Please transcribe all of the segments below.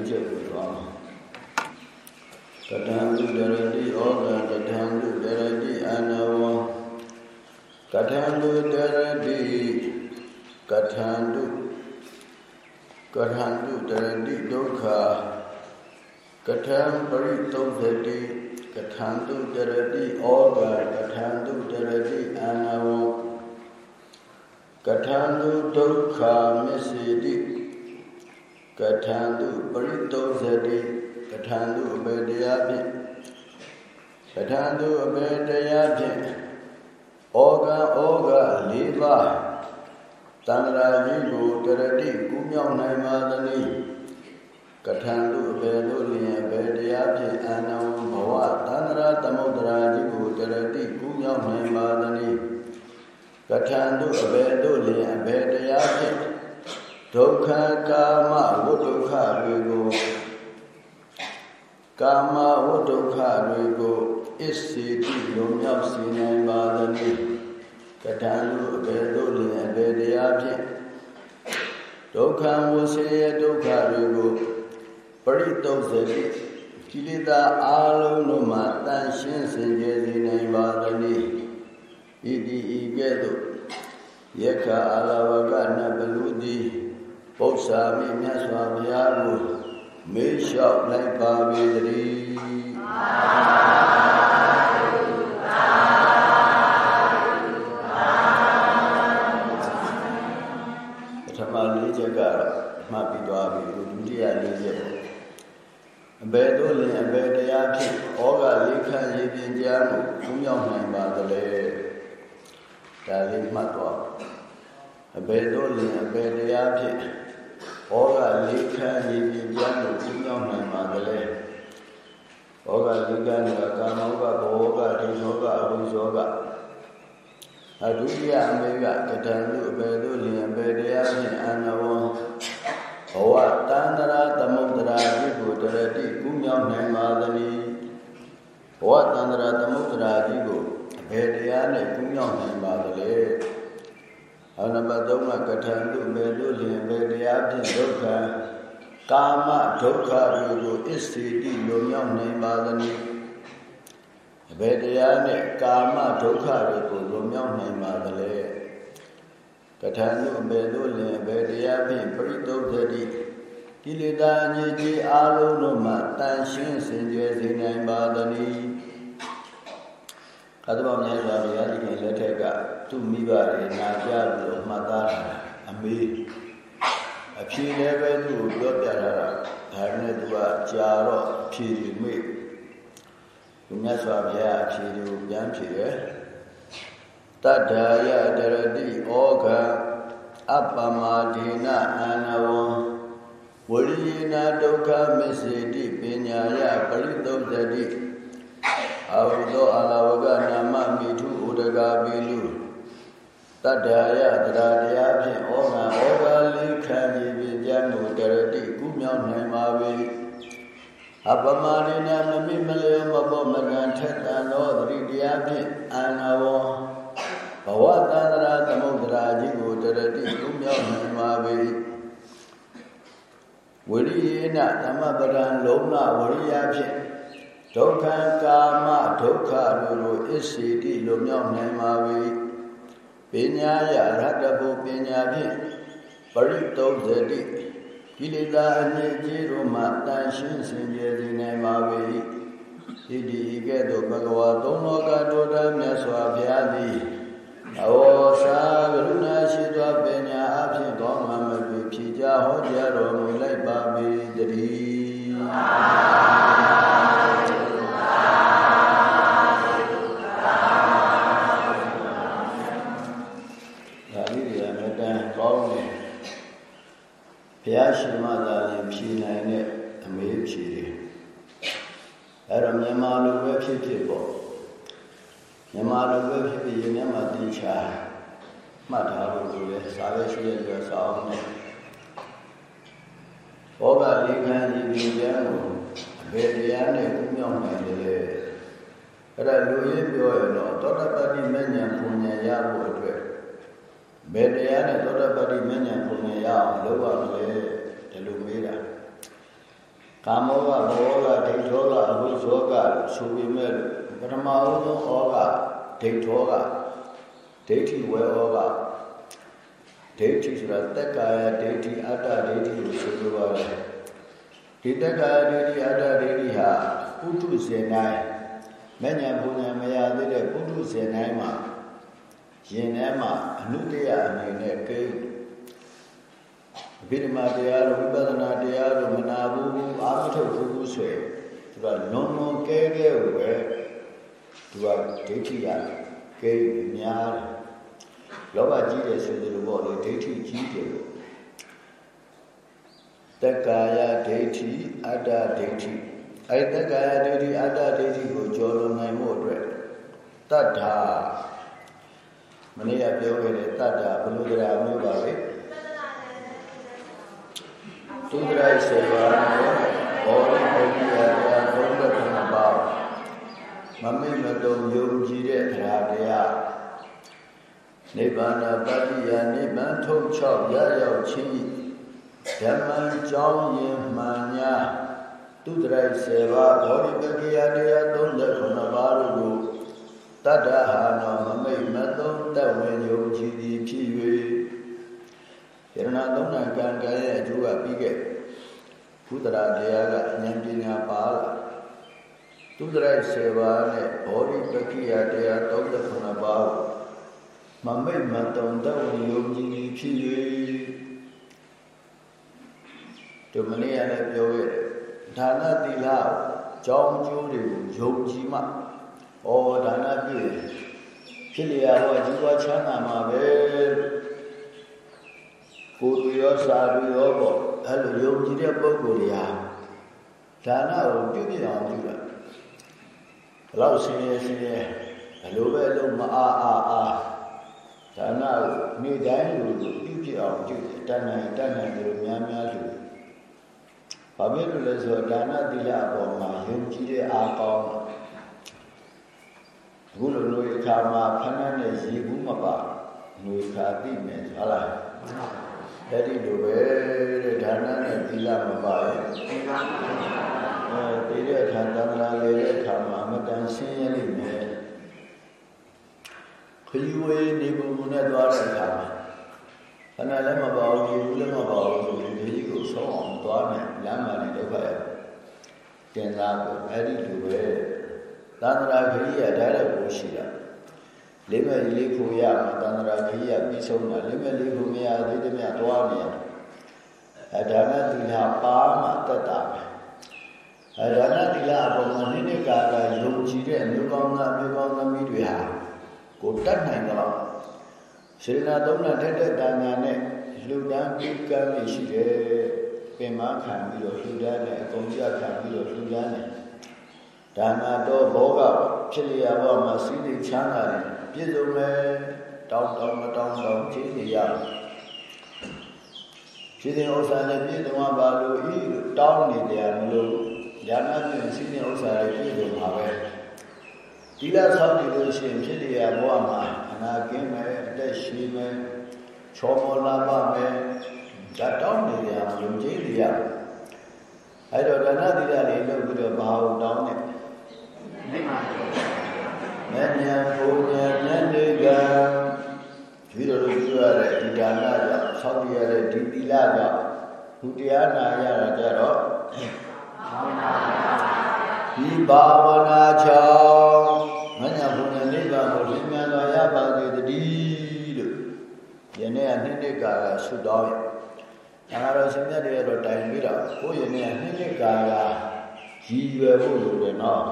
လေးချက်ကိုသွားမှာကထံလူဒရတိဩဃကထံလူဒရတိအနဝံကထံလူဒရတိကထံလူကထံလူဒရတိဒုက္ခကထံပရိသုသတိကထံလူဒရတိဩဃကထံလူဒရတိအနဝံကထံလူဒုက္ခမစ္စေတိ ကထံလူပရိသုသတိကထံလူအဘေတရားဖြင့်ကထံလူအဘေတရားဖြင့်ဩဃဩဃ၄ပါးတန္တရာကြီးကိုတရတိကူးမြောက်နိုင်ပါသနည်းကထံလူအဘေတို့လျင်အဘေတရားဖြင့်အာနဝဘဝတန္တရာသမုဒ္ဒရာကြီးကိုတရတိကူးမြောက်နိုင်ပါသနည်းကထံလူအဘေတို့လျင်အဘေတရားဖြင့် ဒုက္ခကာမဝိဒုက္ခတွေကိုကာမဝိဒုက္ခတွေကိုအစ္စေတိလွန်မြောက်စေနိုင်ပါသနည်းကထံလူအဘေတို့လျင်အဘေတရားဖြင့်ဒုက္ခဝစေယဒုက္ခတွေကိုပရိတုဇတိကိလေသာအလုံးတို့မှတန်ရှင်းစင်ကြယ်စေနိုင်ပါသနည်းဣတိဤကဲ့သို့ယက္ခအာလဝကနဘလူတိ ပု္ပ္ပာမိမြတ်စွာဘုရားကိုမေးလျှောက်လိုက်ပါပေတည်းပထမလေးချက်ကတော့မှတ်ပြီးသွားပြီဒုတိယလေးချက်ပေါ့အဘယ်သို့လင်အဘယ်တရားဖြင့်ဩဃလေးခန့်ရည်ပြင်းကြားမှုကုမြောက်နိုင်ပါသလဲဒါလေးမှတ်သွားအဘယ်သို့လင်အဘယ်တရားဖြင့် ဩဃလေးခန့်ရည်ပြင်းကြားမှုကုမြောက်နိုင်ပါသလဲဩဃလေးခန့်ကကာမောကဘောကဒိဋ္ဌောကအဝိဇောကအဒုတိယအမေကကတံလူအဘယ်သို့လင်အဘယ်တရားဖြင့်အာနဝံဘဝတန္တရာသမုဒ္ဒရာကြီးကိုတရတိကူးမြောက်နိုင်ပါသနည်းဘဝတန္တရာသမုဒ္ဒရာကြီးကိုအဘယ်တရားနဲ့ကူးမြောက်နိုင်ပါသလဲ အနဘသုံးကကထံလူဘယ်လိုလျင်ဘယ်တရားဖြင့်ဒုက္ခကာမဒုက္ခတွေကိုအစ္စေတိလွန်မြောက်နိုင်ပါသနည်းအဘယ်တရားနဲ့ကာမဒုက္ခတွေကိုလွန်မြောက်နိုင်ပါသလဲကထာနုဘေတို့လင်အဘေတရားဖြင့်ပရိသုဒ္ဓတိကိလေသာအငြိကြီးအလုံးတို့မှတန်ရှင်းစင်ကြယ်စေနိုင်ပါသနည်း ကာသဗမြတ်စွာဘုရားဒီကလက်ထက်ကသူ့မိဘတွေနာကြလို့မှတ်သားတာအမေအဖြေလည်းပဲသူ့ကိုပြောပြတာဒါနဲ့သူကကြာတော့ဖြေတွေမေ့သူမြတ်စွာဘုရားအဖြေတွေကိုပြန်ဖြေတယ်တတ္ထာယတရတိဩဃအပ္ပမဒေနအာနဝံဝရိယေနဒုက္ခမစ္စေတိပညာယပရိသုဒ္ဓတိ အာဟုသောအလဝကနာမမိထုဥဒဂါပိလူတတ္ထာယတရာတရားဖြင့်ဩဃဩဃလေးခံကြီးပြကြမှုတရတိကုမြောက်နိုင်ပါ၏အပမရိဏမမိမလျောမဘောမကံထက်တန်သောသတိတရားဖြင့်အာနဝံဘဝတန္တရာသမုဒ္ဒရာကြီးကိုတရတိကုမြောက်နိုင်ပါ၏ဝိရိယေနသမပဒံလုံးလဝရိယဖြင့် ဒုက္ခကာမဒုက္ခတို့ကိုအစ္စေတိလွမြောက်နိုင်ပါ၏ပညာယရတ္တဘုပညာဖြင့်ပရိသုဒ္ဓတိကိလေသာအငြိကြီးတို့မှတန်ရှင်းစင်ကြယ်စေနိုင်ပါ၏ဣတိဤကဲ့သို့ဘဂဝါသုံးလောကတောတမြတ်စွာဘုရားသည်အဝေါစာကရုဏာရှိသောပညာအဖြစ်ကောင်းမှမပြုဖြေကြဟောကြားတော်မူလိုက်ပါပေတည်းဒါလေးတွေကမတန်ကောင်းတယ်ဘုရားရှင်မသာလည်းဖြေနိုင်တဲ့အမေးဖြေတယ်အဲ့တော့မြန်မာလိုပဲဖြစ်ဖြစ်ပေါ့မြန်မာလိုပဲဖြစ်ဖြစ်ရင်းထဲမှာသင်ချာမှတ်ထားလို့ဆိုရဲစာရွက်ရှိတဲ့ကြောစာအောင်နဲ့ဘောဂလေးခန်းကြီးဒီကျမ်းကိုဘယ်တရားနဲ့ကုမြောက်နိုင်တယ်လဲအဲ့ဒါလူရင်းပြောရတော့သောတပတ္တိမဉ္ဇဉ်ပုံဉ္ဇဉ်ရဖို့အတွက်ဘယ်တရားနဲ့သောတပတ္တိမဉ္ဇဉ်ပုံဉ္ဇဉ်ရအောင်လုပ်ရမလဲဒီလိုမေးတာ ကာမောကဘောကဒိဋ္ဌောကအဘုဇောကဆိုပေမဲ့ပထမဦးဆုံးဩကဒိဋ္ဌောကဒိဋ္ဌိဝေဩကဒိဋ္ဌိဆိုတာတက်ကာယဒိဋ္ဌိအတ္တဒိဋ္ဌိကိုဆိုလိုပါတယ်ဒီတက်ကာယဒိဋ္ဌိအတ္တဒိဋ္ဌိဟာပုထုဇဉ်တိုင်းမဉ္ဇဉ်ဘုံဉ္ဇဉ်မရသေးတဲ့ပုထုဇဉ်တိုင်းမှာရင်ထဲမှာအနုတ္တယအနေနဲ့ကိန်းဗိဓမာတရားတို့ဝိပဿနာတရားတို့မနာဘူးအာမထုတ်ဘူးဘူး ဆိုရင်သူကလွန်လွန်ကဲကဲကိုပဲသူကဒိဋ္ဌိရကဲများတယ်လောဘကြီးတယ်ဆိုတဲ့လိုပေါ့လေဒိဋ္ဌိကြီးတယ်တက္ကာယဒိဋ္ဌိအတ္တဒိဋ္ဌိအဲတက္ကာယဒိဋ္ဌိအတ္တဒိဋ္ဌိကိုကျော်လွန်နိုင်မှုအတွက်တတ္ထာမနေ့ကပြောခဲ့တဲ့တတ္ထာဘုလူဒရာမျိုးပါလေသူဒရိုက်စေပါနဲ့ဘောရိပုဂ္ဂိယတရားဘုံတဲ့ခဏပါ မမိတ်မတုံယုံကြည်တဲ့တရားတရားနိဗ္ဗာန်ပတ္တိယနိဗ္ဗာန်ထုတ်ချောက်ရရောက်ခြင်းဓမ္မကြောင်းရင်မှန်ညာသူတရိုက်စေပါဘောရိပုဂ္ဂိယတရား39ပါးတို့ကိုတတ္တဟာနောမမိတ်မတုံတဝင်ယုံကြည်သည်ဖြစ်၍ယရဏသုံးနာကံကံရဲ့အကျိုးကပြီးခဲ့ဘုဒ္ဓရာတရားကအဉာဏ်ပညာပါလာ သူတရိုက်စေပါနဲ့ဘောဓိပက္ခိယတရား39ပါးမမိတ်မတုံတဝင်ယုံကြည်သည်ဖြစ်၍ဒီမနေ့ကလည်းပြောခဲ့တယ်ဒါနသီလကြောင်းကျိုးတွေကိုယုံကြည်မှဩဒါနပြည့်ဖြစ်လျာဟောជីវချမ်းသာမှာပဲကိုယ်တွေရောစာတွေရောပေါ့အဲ့လိုယုံကြည်တဲ့ပုဂ္ဂိုလ်တွေဟာဒါနကိုပြုပြအောင်ပြုတာ ဘလောက်ဆင်းရဲဆင်းရဲဘယ်လိုပဲလုံးမအားအားအားဒါနကိုနေ့တိုင်းလိုပြုပြအောင်ပြုတယ်တဏ္ဍာတဏ္ဍာတွေများများလူဘာဖြစ်လို့လဲဆိုတော့ဒါနသီလအပေါ်မှာယုံကြည်တဲ့အားကောင်းအခုလိုလိုအခါမှာဖဏနဲ့ရေဘူးမပါငွေခါသိမယ်ဟုတ်လားအဲ့ဒီလိုပဲတဲ့ဒါနနဲ့သီလမပါရဲ့ အဲဒီတဲ့အခါသံဃာလေတဲ့အခါမှာအမတန်ရှင်းရလိမ့်မယ်ခရီးဝေးနေပုံနဲ့သွားတဲ့အခါမှာခဏလည်းမပါဘူးရေဘူးလည်းမပါဘူးဆိုရင်ဒီကိုဆုံးအောင်သွားမယ်လမ်းမှာလည်းဒုက္ခရတင်သားကိုအဲ့ဒီလိုပဲသန္တရာခရီးရဒါလည်းကိုရှိတာလေးမဲ့လေးဖို့ရမှာသန္တရာခရီးရပြီးဆုံးတာလေးမဲ့လေးဖို့မရသေးတဲ့မြတ်သွားနေရအဒါနသီလပါမှတက်တာပဲ အဒါနသီလအပေါ်မှာနိနေကာကယုံကြည်တဲ့အမျိုးကောင်းသားအမျိုးကောင်းသမီးတွေဟာကိုတတ်နိုင်တော့စေနာသုံးနာထက်တဲ့တာညာနဲ့လှူဒန်းပြုကမ်းနေရှိတယ်ပင်မခံပြီးတော့လှူဒန်းတယ်အကုန်ကြခံပြီးတော့လှူဒန်းတယ်ဒါနာတော့ဘောကဖြစ်လျာဘဝမှာစီးစိမ်ချမ်းသာတယ်ပြည့်စုံမယ်တောင်းတောင်းမတောင်းတောင်းခြေစီရခြေစဉ်ဥစ္စာနဲ့ပြည့်စုံပါလို့ဤတောင်းနေတယ်မလို့ ญาဏပြည့်စီးတဲ့ဥစ္စာတွေပြည့်စုံပါပဲဒီလားဆောက်တည်လို့ရှိရင်ဖြစ်လျာဘဝမှာအနာကင်းမယ်အသက်ရှိမယ်ချောမောလာပါမယ်ဓာတ်တောင်းနေတယ်မလို့ခြေစီရအဲ့တော့ဒါနသီလတွေလုပ်ပြီးတော့ဘာလို့တောင်းနေနိဗ္ဗာန်မဉ္ဇဉ်ဘုံဉ္ဇဉ်ဉာဏ်တွေကဒီလိုလိုပြောရတဲ့ဒီဒါနကြောင့်ဆောက်ရတဲ့ဒီသီလကြောင့်ဘုတရားနာရတာကြတော့ ဒီဘာဝနာချောင်းမဉ္ဇဉ်ဘုံဉ္ဇဉ်နိဗ္ဗာန်ကိုလင်းမြန်စွာရပါစေတည်းလို့ယနေ့ကနှစ်နှစ်ကာလဆုတောင်းရငါတော်ရှင်မြတ်တွေကတော့တိုင်ပြီးတော့ကိုယ့်ယနေ့ကနှစ်နှစ်ကာလရည်ရွယ်ဖို့လိုတယ်နော်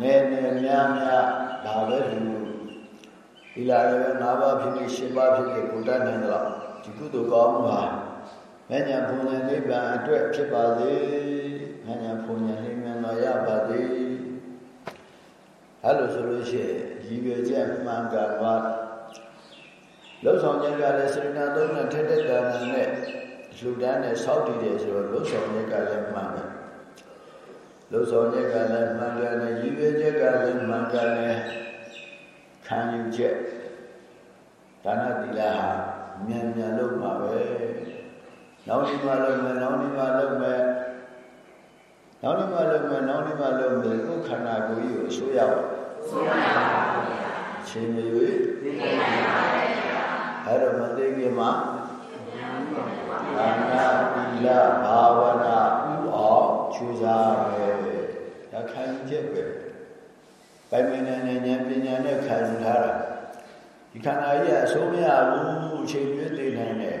နည်းနည်းများများဒါပဲလူဒီလာရယ်၅ပါးဖြစ်ဖြစ်၈ပါးဖြစ်ဖြစ်ကိုတတ်နိုင်တော့ဒီကုသိုလ်ကောင်းမှုဟာ မဉ္ဇဉ်ဘုံဉ္ဇဉ်နိဗ္ဗာန်အတွက်ဖြစ်ပါစေမဉ္ဇဉ်ဘုံဉ္ဇဉ်နိဗ္ဗာန်တော်ရပါစေအဲ့လိုဆိုလို့ရှိရင်ရည်ရွယ်ချက်မှန်ကန်ပါလှုပ်ဆောင်ချက်ကလည်းစေနာသုံးနဲ့ထက်တဲ့တာနဲ့လူတန်းနဲ့စောက်တည်တယ်ဆိုတော့လှုပ်ဆောင်ချက်ကလည်းမှန်တယ်လှုပ်ဆောင်ချက်ကလည်းမှန်ကန်တယ်ရည်ရွယ်ချက်ကလည်းမှန်ကန်တယ်ခံယူချက်ဒါနသီလဟာမြန်မြန်လုပ်မှာပဲ နောက်ဒီမှာလုပ်မယ်နောက်ဒီမှာလုပ်မယ်နောက်နေ့မှလုပ်မယ်နောက်နေ့မှလုပ်မယ်ကိုယ်ခန္ဓာကိုယ်ကြီးကိုအစိုးရပါဆိုရပါဘူးချိန်မရွေးသိနေပါရဲ့အဲ့တော့မသိခင်မှာဘာနာတိလဘာဝနာဥအောင်ချူစားပဲဒါခံချက်ပဲပိုင်မနေနဲ့ဉာဏ်ပညာနဲ့ခံထားတာဒီခန္ဓာကြီးအစိုးမရဘူးချိန်ရွေးသိနိုင်တယ်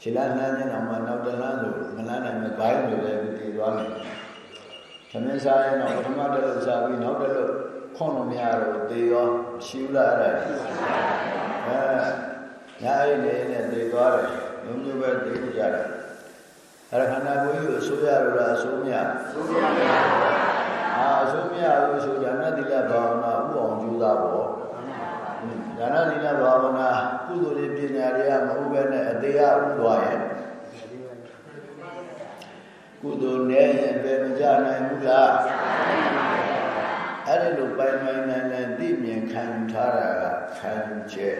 ခြေလမ်းလမ်းနဲ့တော့မှနောက်တလမ်းဆိုမလမ်းနိုင်မဲ့ဘိုင်းလိုလည်းတည်သွားတယ်။သမင်းစားရင်တော့ပထမတစ်လို့စားပြီးနောက်တစ်လို့ခွန်လို့မရတော့တည်ရောရှိဘူးလားအဲ့ဒါ။အဲညာရည်လေးနဲ့တည်သွားတယ်။မျိုးမျိုးပဲတည်ကြတယ်။အဲ့ဒါခန္ဓာကိုယ်ကြီးကိုအစိုးရလို့လားအစိုးမရ။အစိုးမရပါဘူး။အာအစိုးမရဘူးဆိုကြနတိလဘာဝနာဥအောင်ကျူးသားပေါ့။ ဒါနသီလဘာဝနာကုသိုလ်တွေပညာတွေကမဟုတ်ပဲနဲ့အသေးအဥသွားရဲ့ကုသိုလ်နဲ့ရင်ပဲမကြနိုင်ဘူးလားအဲ့ဒီလိုပိုင်ပိုင်နိုင်နိုင်သိမြင်ခံထားတာကခံချက်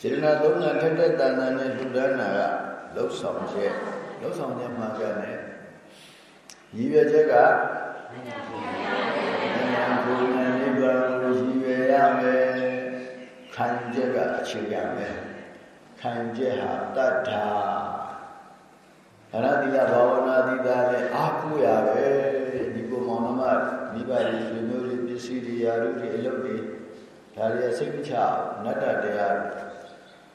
စေတနာသုံးနာထက်တဲ့တန်တန်နဲ့လှူဒန်းတာကလှုပ်ဆောင်ချက်လှုပ်ဆောင်ချက်မှာကြတယ်ရည်ရွယ်ချက်ကဉာဏ်ပူဉာဏ်နိဗ္ဗာန်ကိုရည်ရွယ်ရမယ် ခံချက်ကအခြေခံပဲခံချက်ဟာတတ္ထာအရတိယဘာဝနာတိတာလည်းအာကုရပဲဒီကိုမောင်နှမမိဘတွေဆွေမျိုးတွေပစ္စည်းတွေယာရုတွေအလုပ်တွေဒါတွေစိတ်ချနတ္တတရား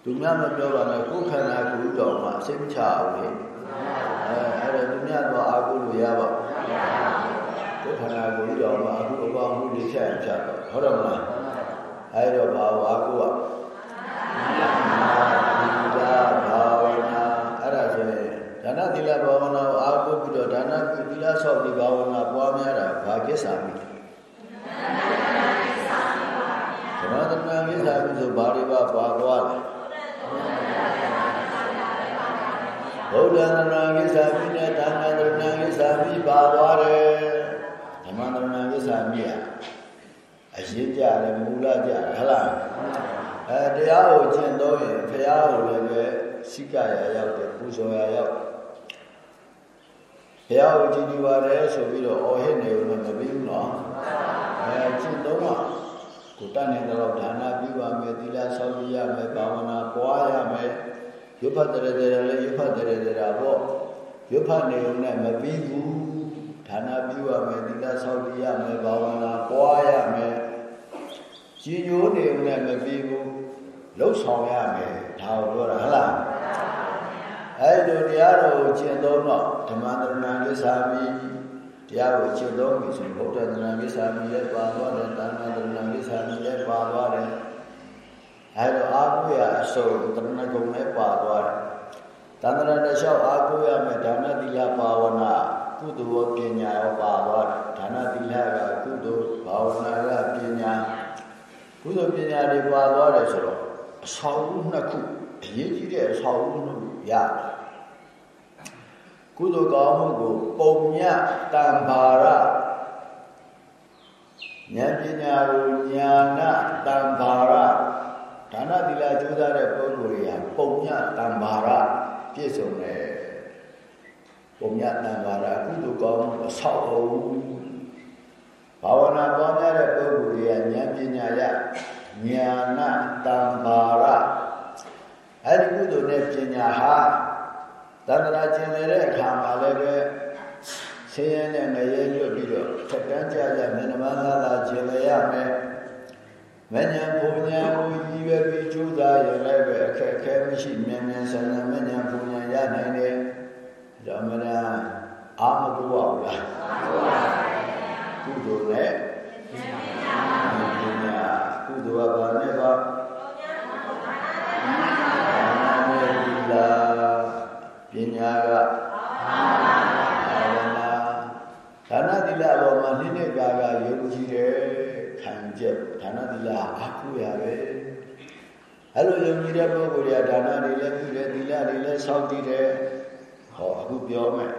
သူများမပြောပါနဲ့ကိုယ်ခန္ဓာကိုယ်တော်မှာစိတ်ချအောင်လေအဲအဲ့ဒါသူများတော့အာကုလို့ရပါကိုယ်ခန္ဓာကိုယ်တော်မှာအခုအပေါင်းမှုတွေဖြတ်ဖြတ်တော့ဟုတ်တယ်မလား အဲတော့ဘာဝါကိုကသီလဘာဝနာအဲ့ဒါဆိုရင်ဒါနသီလဘာဝနာကိုအားကိုးပြီးတော့ဒါနသီလဆောက်ပြီးဘာဝနာပွားများတာဘာကိစ္စမိသမထနာကိစ္စမိဆိုဘာတွေပါပါသွားလဲဘုရားသနာကိစ္စမိနဲ့ဒါနသနာကိစ္စမိပါသွားတယ်ဓမ္မသနာကိစ္စမိရ အရင်ကြတယ်မူလကြတယ်ဟလားအဲတရားကိုကျင့်တော့ရင်ဘုရားကိုလည်းပဲစိကရာရောက်တယ်ပူဇော်ရာရောက်ဘုရားကိုကြည်ညိုပါတယ်ဆိုပြီးတော့အော်ဟစ်နေလို့မပြီးဘူးနော်အဲကျင့်တော့ကိုတတ်နေတဲ့တော့ဒါနပြုပါမယ်သီလဆောက်ရမယ်ဘာဝနာပွားရမယ်ရုပ်ဖတ်တဲ့တဲ့လည်းရုပ်ဖတ်တဲ့တဲ့ပေါ့ရုပ်ဖတ်နေုံနဲ့မပြီးဘူးဒါနပြုရမယ်သီလဆောက်ရမယ်ဘာဝနာပွားရမယ် ကြည်ညိုနေုံနဲ့မပြီးဘူးလှုပ်ဆောင်ရမယ်ဒါကိုပြောတာဟလားအဲ့ဒီတရားတော်ကိုကျင့်သုံးတော့ဓမ္မတရဏံကိစ္ဆာမိတရားကိုကျင့်သုံးပြီဆိုရင်ဘုဒ္ဓတရဏံကိစ္ဆာမိလည်းပါသွားတယ်တဏ္ဍတရဏံကိစ္ဆာမိလည်းပါသွားတယ်အဲ့တော့အာဟုရအစုံတရဏဂုံလည်းပါသွားတယ်တန္တရတလျှောက်အာဟုရမယ်ဒါနသီလဘာဝနာကုသိုလ်ပညာရောပါသွားတယ်ဒါနသီလကကုသိုလ်ဘာဝနာကပညာ ကုသိုလ်ပညာတွေပါသွားတယ်ဆိုတော့အဆောင်ဦးနှစ်ခုအရေးကြီးတဲ့အဆောင်ဦးနှစ်ခုရတယ်ကုသိုလ်ကောင်းမှုကိုပုံညတံဘာရဉာဏ်ပညာကိုညာနာတံဘာရဒါနသီလကျိုးစားတဲ့ပုဂ္ဂိုလ်တွေကပုံညတံဘာရပြည့်စုံတယ်ပုံညတံဘာရကုသိုလ်ကောင်းမှုအဆောက်အဦ ဘာဝနာပွားများတဲ့ပုဂ္ဂိုလ်တွေကဉာဏ်ပညာရညာနာတံဘာရအဲ့ဒီကုသိုလ်နဲ့ပညာဟာသန္တရာကျင်တဲ့အခါမှာလည်းပဲဆင်းရဲနဲ့ငရဲရွတ်ပြီးတော့ထက်တန်းကြကြမျက်နှာသာသာကျင်လရမယ်မဉ္ဇဉ်ဘုံဉာဏ်ကိုရည်ရွယ်ပြီးကြိုးစားရင်လည်းပဲအခက်အခဲမရှိမြန်မြန်ဆန်ဆန်မဉ္ဇဉ်ဘုံဉာဏ်ရနိုင်တယ်ဓမ္မရာအာမကုပါဘူးလား ကုသိုလ်နဲ့ပညာကုသိုလ်ကဘာနဲ့ပါပညာကဘာဝနာဒါနသီလပေါ်မှာနိနေကာကယုံကြည်တယ်ခံချက်ဒါနသီလအကုရပဲအဲ့လိုယုံကြည်တဲ့ပုဂ္ဂိုလ်တွေကဒါနတွေလည်းပြုတယ်သီလတွေလည်းစောင့်တည်တယ်ဟောအခုပြောမယ်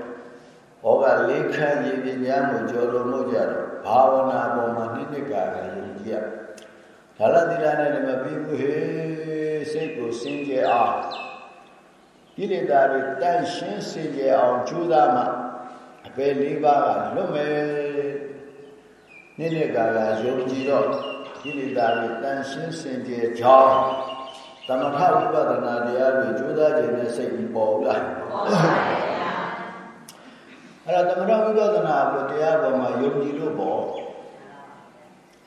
ဟောကလေးခန့်ရည်ပညာမှုကြော်လို့မို့ကြတော့ဘာဝနာပေါ်မှာနိနေကာကယုံကြည်ရဒါနသီလနဲ့လည်းမပြီးဘူးဟေးစိတ်ကိုစင်ကြယ်အောင်ကိလေသာတွေတန့်ရှင်းစေကြအောင်ကြိုးစားမှအပေလေးပါးကလွတ်မယ်နေ့နေ့ကာလယုံကြည်တော့ကိလေသာတွေတန်ရှင်းစင်ကြယ်ကြောင်းသမထဝိပဿနာတရားတွေကြိုးစားခြင်းနဲ့စိတ်ပြီးပေါ်လာ အဲ့ဒါသမထဝိပဿနာကိုတရားပေါ်မှာယုံကြည်လို့ပေါ့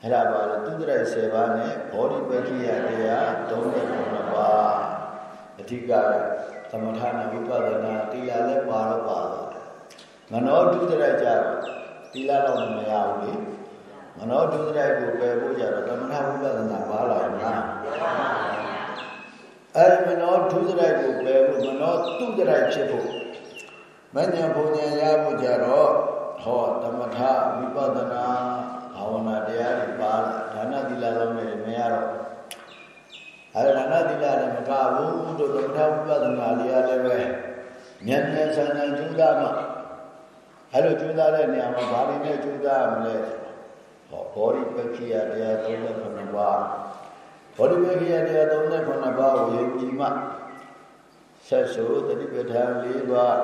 အဲ့ဒါပါလေသူတရိုက်7ပါးနဲ့ဘောဓိပက္ခိယတရား39ပါးအဓိကသမထနာဝိပဿနာတရားလည်းပါတော့ပါမနောတုတရိုက်ကြတော့သီလတော့မရဘူးလေမနောတုတရိုက်ကိုပယ်ဖို့ကြတော့သမထဝိပဿနာပါလာမလားအဲ့မနောတုတရိုက်ကိုပယ်ဖို့မနောတုတရိုက်ဖြစ်ဖို့ မဉ္ဇဉ်ဘုံဉာဏ်ရဖို့ကြတော့ဟောသမထဝိပဿနာဘာဝနာတရားတွေပါဒါနသီလလုံးနဲ့မရတော့အဲဒါနသီလနဲ့မကဘူးတို့သမထဝိပဿနာလေးရလည်းပဲဉာဏ်ဉာဏ်ဆန်းဆန်းကျူးသားမှအဲလိုကျူးသားတဲ့နေရာမှာဘာတွေနဲ့ကျူးသားမလဲဟောဘောဓိပက္ခိယတရား39ပါးဘောဓိပက္ခိယတရား39ပါးကိုယုံကြည်မှ ဆက်ဆိုတတိပဋ္ဌာန်၄ပါး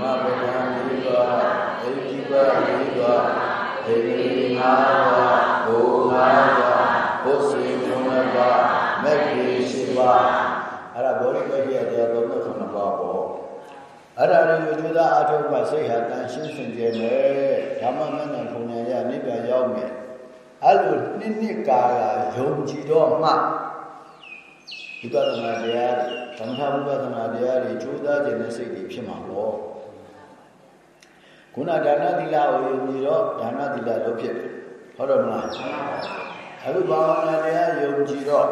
မပဋ္ဌာန်၄ပါးအိဋ္ဌိပါ၄ပါးဧရိ၅ပါးဘု၅ပါးဘုစေ9ပါးမဂ္ဂေ10ပါးအဲ့ဒါဘောဓိပက္ခိယတရား39ပါးပေါ့အဲ့ဒါတွေကိုကျူတာအထုပ်မှစိတ်ဟာတန်ရှင်းစင်ကြယ်မယ်ဓမ္မမနဲ့ခုံညာရနိဗ္ဗာန်ရောက်မယ်အဲ့လိုနှစ်နှစ်ကာလယုံကြည်တော့မှ ဝိပဿနာတရားသမထဝိပဿနာတရားတွေကျိုးသားခြင်းနဲ့စိတ်တွေဖြစ်မှာပေါ့ခုနဒါနသီလကိုယုံကြည်တော့ဒါနသီလလို့ဖြစ်တယ်ဟုတ်တော့မလားအခုဘာဝနာတရားယုံကြည်တော့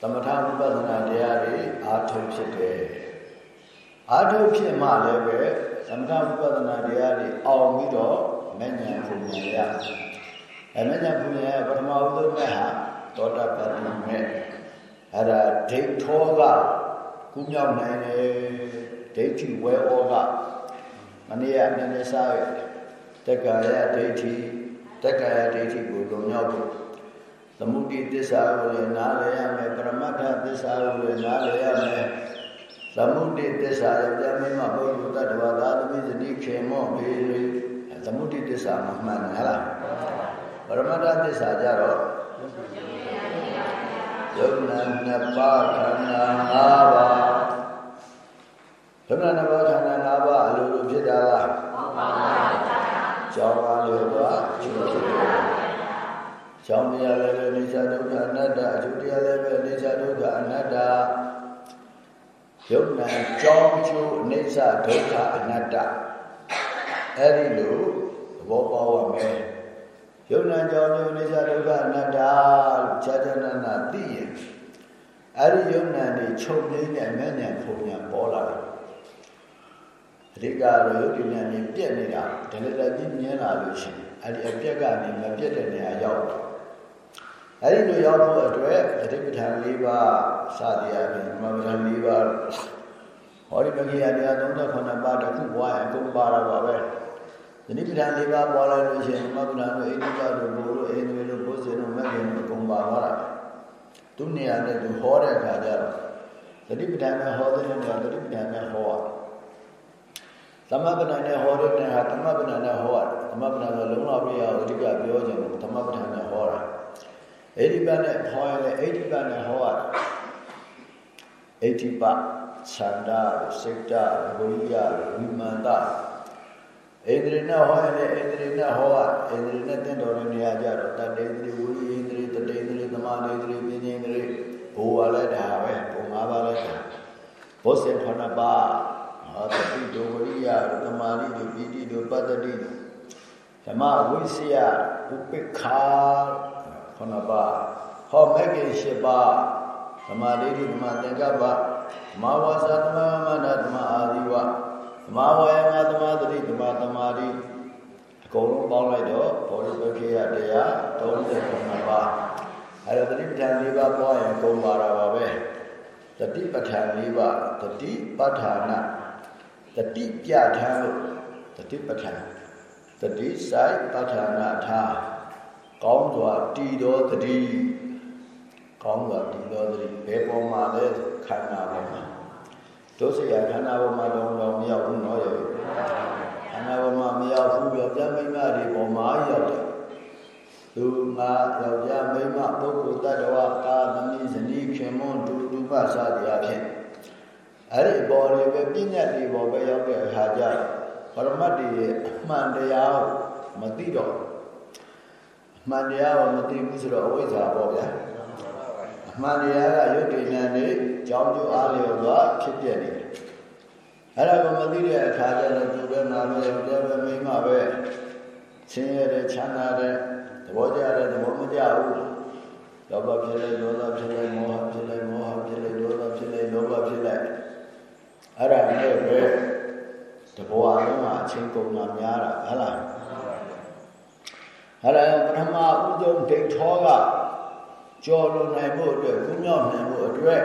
သမထဝိပဿနာတရားတွေအာထုံဖြစ်တယ်အာထုံဖြစ်မှလည်းပဲသမထဝိပဿနာတရားတွေအောင်ပြီးတော့မဉ္ဇဉ်ဘုံဉာဏ်ရအဲမဉ္ဇဉ်ဘုံဉာဏ်ပထမဦးဆုံးမဲ့ဟာသောတာပတ္တိမဲ့ အဲ့ဒါဒိဋ္ဌောကကုမြောက်နိုင်တယ်ဒိဋ္ဌိဝဲဩကမနေ့ကနည်းနည်းစားရတက္ကာယဒိဋ္ဌိတက္ကာယဒိဋ္ဌိကိုလုံရောက်ဖို့သမုဒိသစ္စာကိုလည်းနားလည်ရမယ်ပရမတ္ထသစ္စာကိုလည်းနားလည်ရမယ်သမုဒိသစ္စာရဲ့ပြမင်းမဘုရားတတ္တဝါသာသမီးဇတိခေမောဘေရိသမုဒိသစ္စာမှမှန်တယ်ဟလားပရမတ္ထသစ္စာကြတော့ ယုံနာနှစ်ပါးခန္ဓာ၅ပါးယုံနာနှစ်ပါးခန္ဓာ၅ပါးအလိုလိုဖြစ်တာလားဟုတ်ပါဘူးကျောင်းပါလို့ပါကျိုးဖြစ်တယ်ကျောင်းတရားလည်းပဲအိစ္ဆဒုက္ခအနတ္တအကျိုးတရားလည်းပဲအိစ္ဆဒုက္ခအနတ္တယုံနာကျောင်းကျိုးအိစ္ဆဒုက္ခအနတ္တအဲ့ဒီလိုသဘောပေါက်ရမယ် ယုံနာကြောင့်ယုံနေကြဒုက္ခအနတ္တလို့ခြားခြားနာနာသိရင်အဲ့ဒီယုံနာတွေချုပ်ငိမ့်တဲ့မဲ့ညာပုံညာပေါ်လာတယ်အဓိကတော့ယုတ်ဉာဏ်ကြီးပြက်နေတာဒလတကြီးမြင်လာလို့ရှိရင်အဲ့ဒီအပြက်ကနေမပြက်တဲ့နေရာရောက်တယ်အဲ့ဒီလိုရောက်ဖို့အတွက်အဓိပ္ပာယ်၄ပါးစသည်အပြင်မမ္မ၄ပါးဟောဒီမကြီးအတရား39ပါးတစ်ခုပွားရင်အကုန်ပါတာပါပဲ ဒီနိဗ္ဗာန်၄ပါးပွားလိုက်လို့ရှိရင်မဂ္ဂနာတို့အိဋ္ဌိကတို့ဘုလို့အိန္ဒြေတို့ဘုဇေတို့မဂ္ဂင်တို့အကုန်ပါသွားတာသူနေရာနဲ့သူဟောတဲ့အခါကျတော့သတိပဋ္ဌာန်နဲ့ဟောတဲ့နေရာသတိပဋ္ဌာန်နဲ့ဟောရတယ်သမပဏနဲ့ဟောတဲ့နဲ့ဟာသမပဏနဲ့ဟောရတယ်သမပဏဆိုလုံးဝပြရအောင်အဓိကပြောခြင်းလို့သမပဏနဲ့ဟောတာအိဋ္ဌိပနဲ့ဟောရလဲအိဋ္ဌိပနဲ့ဟောရတယ်အိဋ္ဌိပသန္တာစိတ်တဝိရိယဝိမာန်တ ဣန္ဒြေနဲ့ဟောရလဲဣန္ဒြေနဲ့ဟောရဣန္ဒြေနဲ့တင့်တော်တဲ့နေရာကြတော့တတေန္ဒြေဝိရိယဣန္ဒြေတတေန္ဒြေသမာဓိဣန္ဒြေပညာဣန္ဒြေဘိုးဝါလဲဒါပဲဘုံ၅ပါးလဲဒါဘုဇင်ခဏပါအာတတိဒုဝရိယဒသမာရိဒုပိတိဒုပတ္တိဒုဓမ္မဝိစီယဥပိ္ခာခဏပါဟောမဂ္ဂင်၈ပါးဓမ္မလေးဓမ္မသင်္ကပ္ပဓမ္မဝါစာဓမ္မမန္တဓမ္မအာဇီဝ ဓမ္မဝါယမဓမ္မသတိဓမ္မသမာဓိအကုန်လုံးပေါင်းလိုက်တော့ဘောဓိပက္ခိယတရား39ပါးအဲ့ဒါသတိပဋ္ဌာန်၄ပါးပွားရင်ကုန်ပါတာပါပဲတတိပဋ္ဌာန်၄ပါးတတိပဋ္ဌာနာတတိပြထမ်းလို့တတိပဋ္ဌာန်တတိဆိုင်ပဋ္ဌာနာထားကောင်းစွာတည်တော်တတိကောင်းစွာတည်တော်တတိဘယ်ပေါ်မှာလဲခန္ဓာပေါ်မှာ သတို့စရာခန္ဓာပေါ်မှာတော့တော့မရောက်ဘူးနော်ရောခန္ဓာပေါ်မှာမရောက်ဘူးပြောပြမိမတွေပေါ်မှာရောက်တယ်သူငါယောက်ျားမိန်းမပုဂ္ဂိုလ်တ attva ကာသမီးဇနီးခင်မွန်းဒုဒုပစသည်အဖြစ်အဲ့ဒီပေါ်တွေပဲပြဉ္ညာတွေပေါ်ပဲရောက်တဲ့အခါကျပရမတ်တွေရဲ့အမှန်တရားကိုမသိတော့အမှန်တရားကိုမသိဘူးဆိုတော့အဝိဇ္ဇာပေါ့ဗျာအ မှန်တရားကယုတ်တိဏ္ဍနေကြောင်းကျိုးအားလျော်စွာဖြစ်ပြနေတယ်အဲ့ဒါကိုမသိတဲ့အခါကျတော့သူပဲနာပဲယောက်ျားပဲမိန်းမပဲချင်းရတဲ့ချမ်းသာတဲ့သဘောကျတဲ့သဘောမကျဘူးလောဘဖြစ်လိုက်ဒေါသဖြစ်လိုက်မောဟဖြစ်လိုက်မောဟဖြစ်လိုက်ဒေါသဖြစ်လိုက်လောဘဖြစ်လိုက်အဲ့ဒါနဲ့ပဲတဘောအလုံးမှာအချင်းကုန်တာများတာဟုတ်လားအဲ့ဒါပထမဥဒုံဒိဋ္ဌောက ကြော်လွန်နိုင်ဖို့အတွက်ကုမြောက်နိုင်ဖို့အတွက်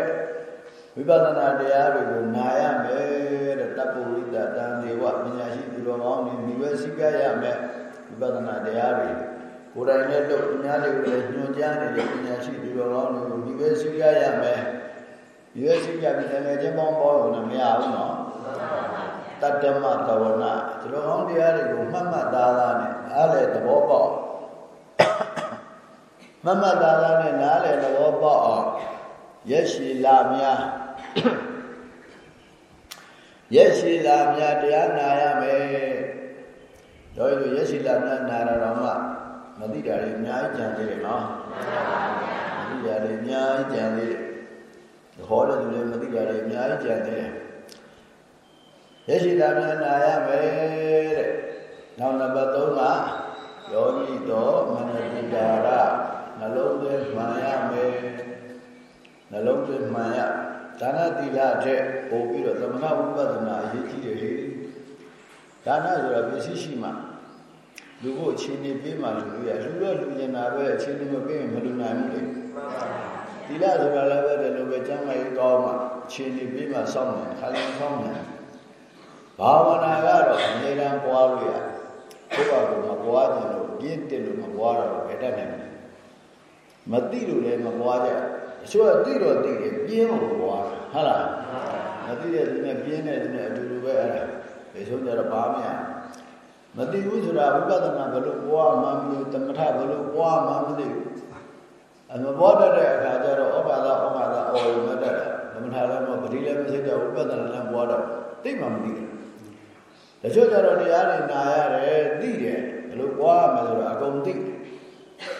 ဝိပဿနာတရားတွေကိုနာရမယ်တဲ့တပ်ပုရိသတန်ဒေဝပညာရှိသူတော်ကောင်းတွေမိဘစိကရမယ်ဝိပဿနာတရားတွေကိုယ်တိုင်နဲ့တော့ပညာတွေကိုလည်းညွှန်ကြားနေတဲ့ပညာရှိသူတော်ကောင်းတွေကိုမိဘစိကရမယ်မိဘစိကပြီးတယ်ချင်းပေါင်းပေါင်းလို့မရဘူးနော်တတ္တမတဝနာသူတော်ကောင်းတရားတွေကိုမှတ်မှတ်သားသားနဲ့အားလည်းသဘောပေါက် မမတ်သားသားနဲ့နားလေသဘောပေါက်အောင်ရက်ရှိလာများရက်ရှိလာများတရားနာရမယ်တို့တို့ရက်ရှိလာများနာရတော်မှမသိတာတွေအများကြီးကြံသေးတယ်နော်မသိတာတွေအများကြီးကြံသေးတယ်ဟောတဲ့သူတွေမသိတာတွေအများကြီးကြံသေးတယ်ရက်ရှိလာများနာရမယ်တဲ့နောက်နံပါတ်3ကယောနိတော်မနတိကာရ နှလုံးသွင်းမှန်ရမယ်နှလုံးသွင်းမှန်ရဒါနသီလတဲ့ပို့ပြီးတော့သမထဝိပဿနာအရေးကြီးတယ်ဟေ့ဒါနဆိုတာပစ္စည်းရှိမှလူဖို့အခြေအနေပေးမှလူရလူတော့လူကျင်တာပဲအခြေအနေမပေးရင်မလူနိုင်ဘူးလေသီလဆိုတာလည်းပဲဒီလိုပဲကျမ်းမာရေးကောင်းမှအခြေအနေပေးမှစောင့်တယ်ခါလည်းစောင့်တယ်ဘာဝနာကတော့အမြဲတမ်းပွားလို့ရကိုယ့်ဘာကိုမပွားကြလို့ပြင်းတယ်လို့မပွားတော့ဘယ်တတ်နိုင်လဲ မသိလို့လည်းမပွားကြအချို့ကသိတော့သိတယ်ပြင်းလို့ပွားဟုတ်လားမသိတဲ့သူနဲ့ပြင်းတဲ့သူနဲ့အတူတူပဲအဲ့ဒါဘယ်ဆုံးကြတော့ဘာမှမသိဘူးဆိုတာဝိပဿနာဘယ်လိုပွားမှမလို့တမထဘယ်လိုပွားမှမသိဘူးအမဘောတတ်တဲ့အခါကျတော့ဩဘာသာဩဘာသာအော်ရမတတ်တာတမထလည်းမပတိလည်းမစိတ်တော့ဝိပဿနာလည်းပွားတော့သိမှမသိဘူးတချို့ကျတော့တရားတွေနာရတယ်သိတယ်ဘယ်လိုပွားမှဆိုတော့အကုန်သိသိ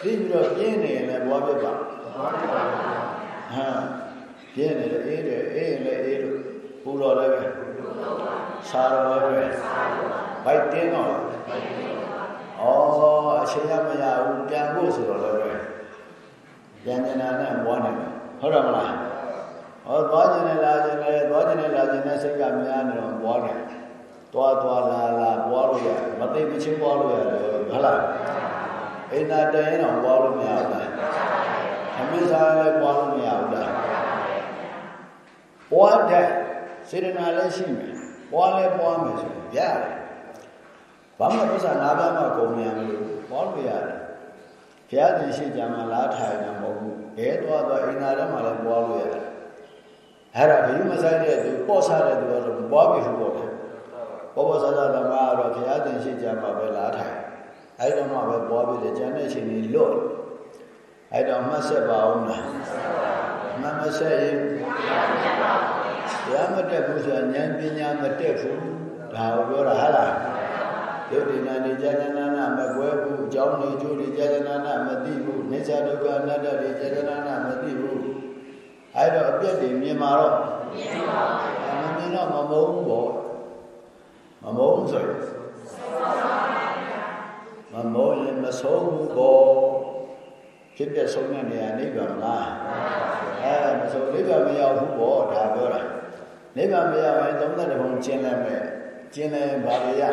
ပြီးတော့ပြင်းနေရင်လည်းပွားပြပါဟာပြင်းနေတယ်အေးတယ်အေးရင်လည်းအေးလို့ပူတော်လည်းပဲစားတော်လည်းပဲဘိုက်တင်းတော့ဩအချိန်ရမရဘူးပြန်ဖို့ဆိုတော့လည်းပဲပြန်နေတာနဲ့ပွားနေတယ်ဟုတ်တယ်မလားဟောသွားခြင်းနဲ့လာခြင်းနဲ့သွားခြင်းနဲ့လာခြင်းနဲ့စိတ်ကများနေတော့ပွားနေတယ်သွားသွားလာလာပွားလို့ရတယ်မသိမချင်းပွားလို့ရတယ်ဟုတ်လား အိမ်သာတရင်တော့ပွားလို့မရဘူးလားအမိစားလည်းပွားလို့မရဘူးလားပွားတဲ့စေတနာလည်းရှိမယ်ပွားလည်းပွားမယ်ဆိုရင်ရတယ်ဘာမှပစ္စာ၅ပါးမှကုန်မြန်မလို့ပွားလို့ရတယ်ဘုရားသင်ရှိကြမှာလားထိုင်တာမဟုတ်ဘူးဘဲသွားသွားအိမ်သာထဲမှာလည်းပွားလို့ရတယ်အဲ့ဒါဘယ်မဆိုင်တဲ့သူပေါ့စားတဲ့သူကတော့ပွားပြီလို့ပေါ့တယ်ဘောဘောဆဆဓမ္မကတော့ဘုရားသင်ရှိကြမှာပဲလားထိုင် အဲ့တော့မှပဲပွားပြီးတယ်ကျန်တဲ့ချိန်ကြီးလွတ်အဲ့တော့မှတ်ဆက်ပါအောင်လားမှတ်မဆက်ရင်တရားမတက်ဘူးဆိုတာဉာဏ်ပညာမတက်ဘူးဒါကိုပြောတာဟာလားယုတ်ဒီနာနေကြကြနာနာမကွဲဘူးအကြောင်းနေကျိုးတွေကြကြနာနာမသိဘူးနေစာဒုက္ခအနတ္တတွေကြကြနာနာမသိဘူးအဲ့တော့အပြည့်တွေမြင်มาတော့မြင်ပါဘူးမမြင်တော့မမုန်းဘူးပေါ့မမုန်းဆိုရင် မမောရင်မဆုံးဘူးပေါ့ဖြစ်တဲ့ဆုံးတဲ့နေရာနိဗ္ဗာန်လားအဲမဆုံးနိဗ္ဗာန်မရောက်ဘူးပေါ့ဒါပြောတာနိဗ္ဗာန်မရောက်ရင်သုံးသက်တဘုံကျင်းလဲမဲ့ကျင်းလဲဘာတွေရ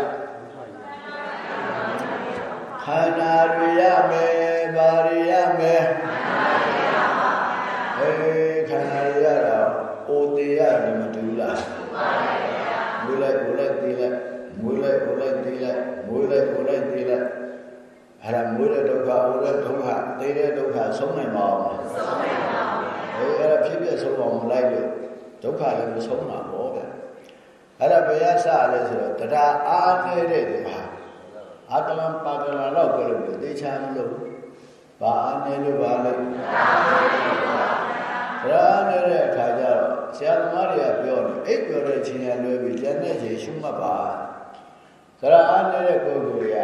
ခန္ဓာတွေရမယ်ဘာတွေရမယ်အေးခန္ဓာတွေရတာအိုသေးရတယ်မတူလားမူလိုက်ကိုလိုက်သေးလိုက်မွေးလိုက်ကိုလိုက်သေးလိုက်မွေးလိုက်ကိုလိုက်သေးလိုက် အဲ့ဒါမွေးတဲ့ဒုက္ခအိုးတဲ့ဒုက္ခသေတဲ့ဒုက္ခဆုံးနိုင်ပါအောင်ဆုံးနိုင်ပါဘူးအဲအဲ့ဒါဖြစ်ဖြစ်ဆုံးအောင်မလိုက်လို့ဒုက္ခလည်းမဆုံးမှာပေါ့ဗျအဲ့ဒါဘယ်ရစလဲဆိုတော့တရားအားနေတဲ့ဒီမှာအာတလံပါကလတော့ပြောလို့တေချာမလို့ဘာအားနေလို့ပါလဲတရားနေတဲ့အခါကျတော့ဆရာသမားတွေကပြောတယ်အိပ်ပြောတဲ့ချိန်ရလွဲပြီးကျန်တဲ့ချိန်ရှုမှတ်ပါတရားအားနေတဲ့ပုဂ္ဂိုလ်တွေက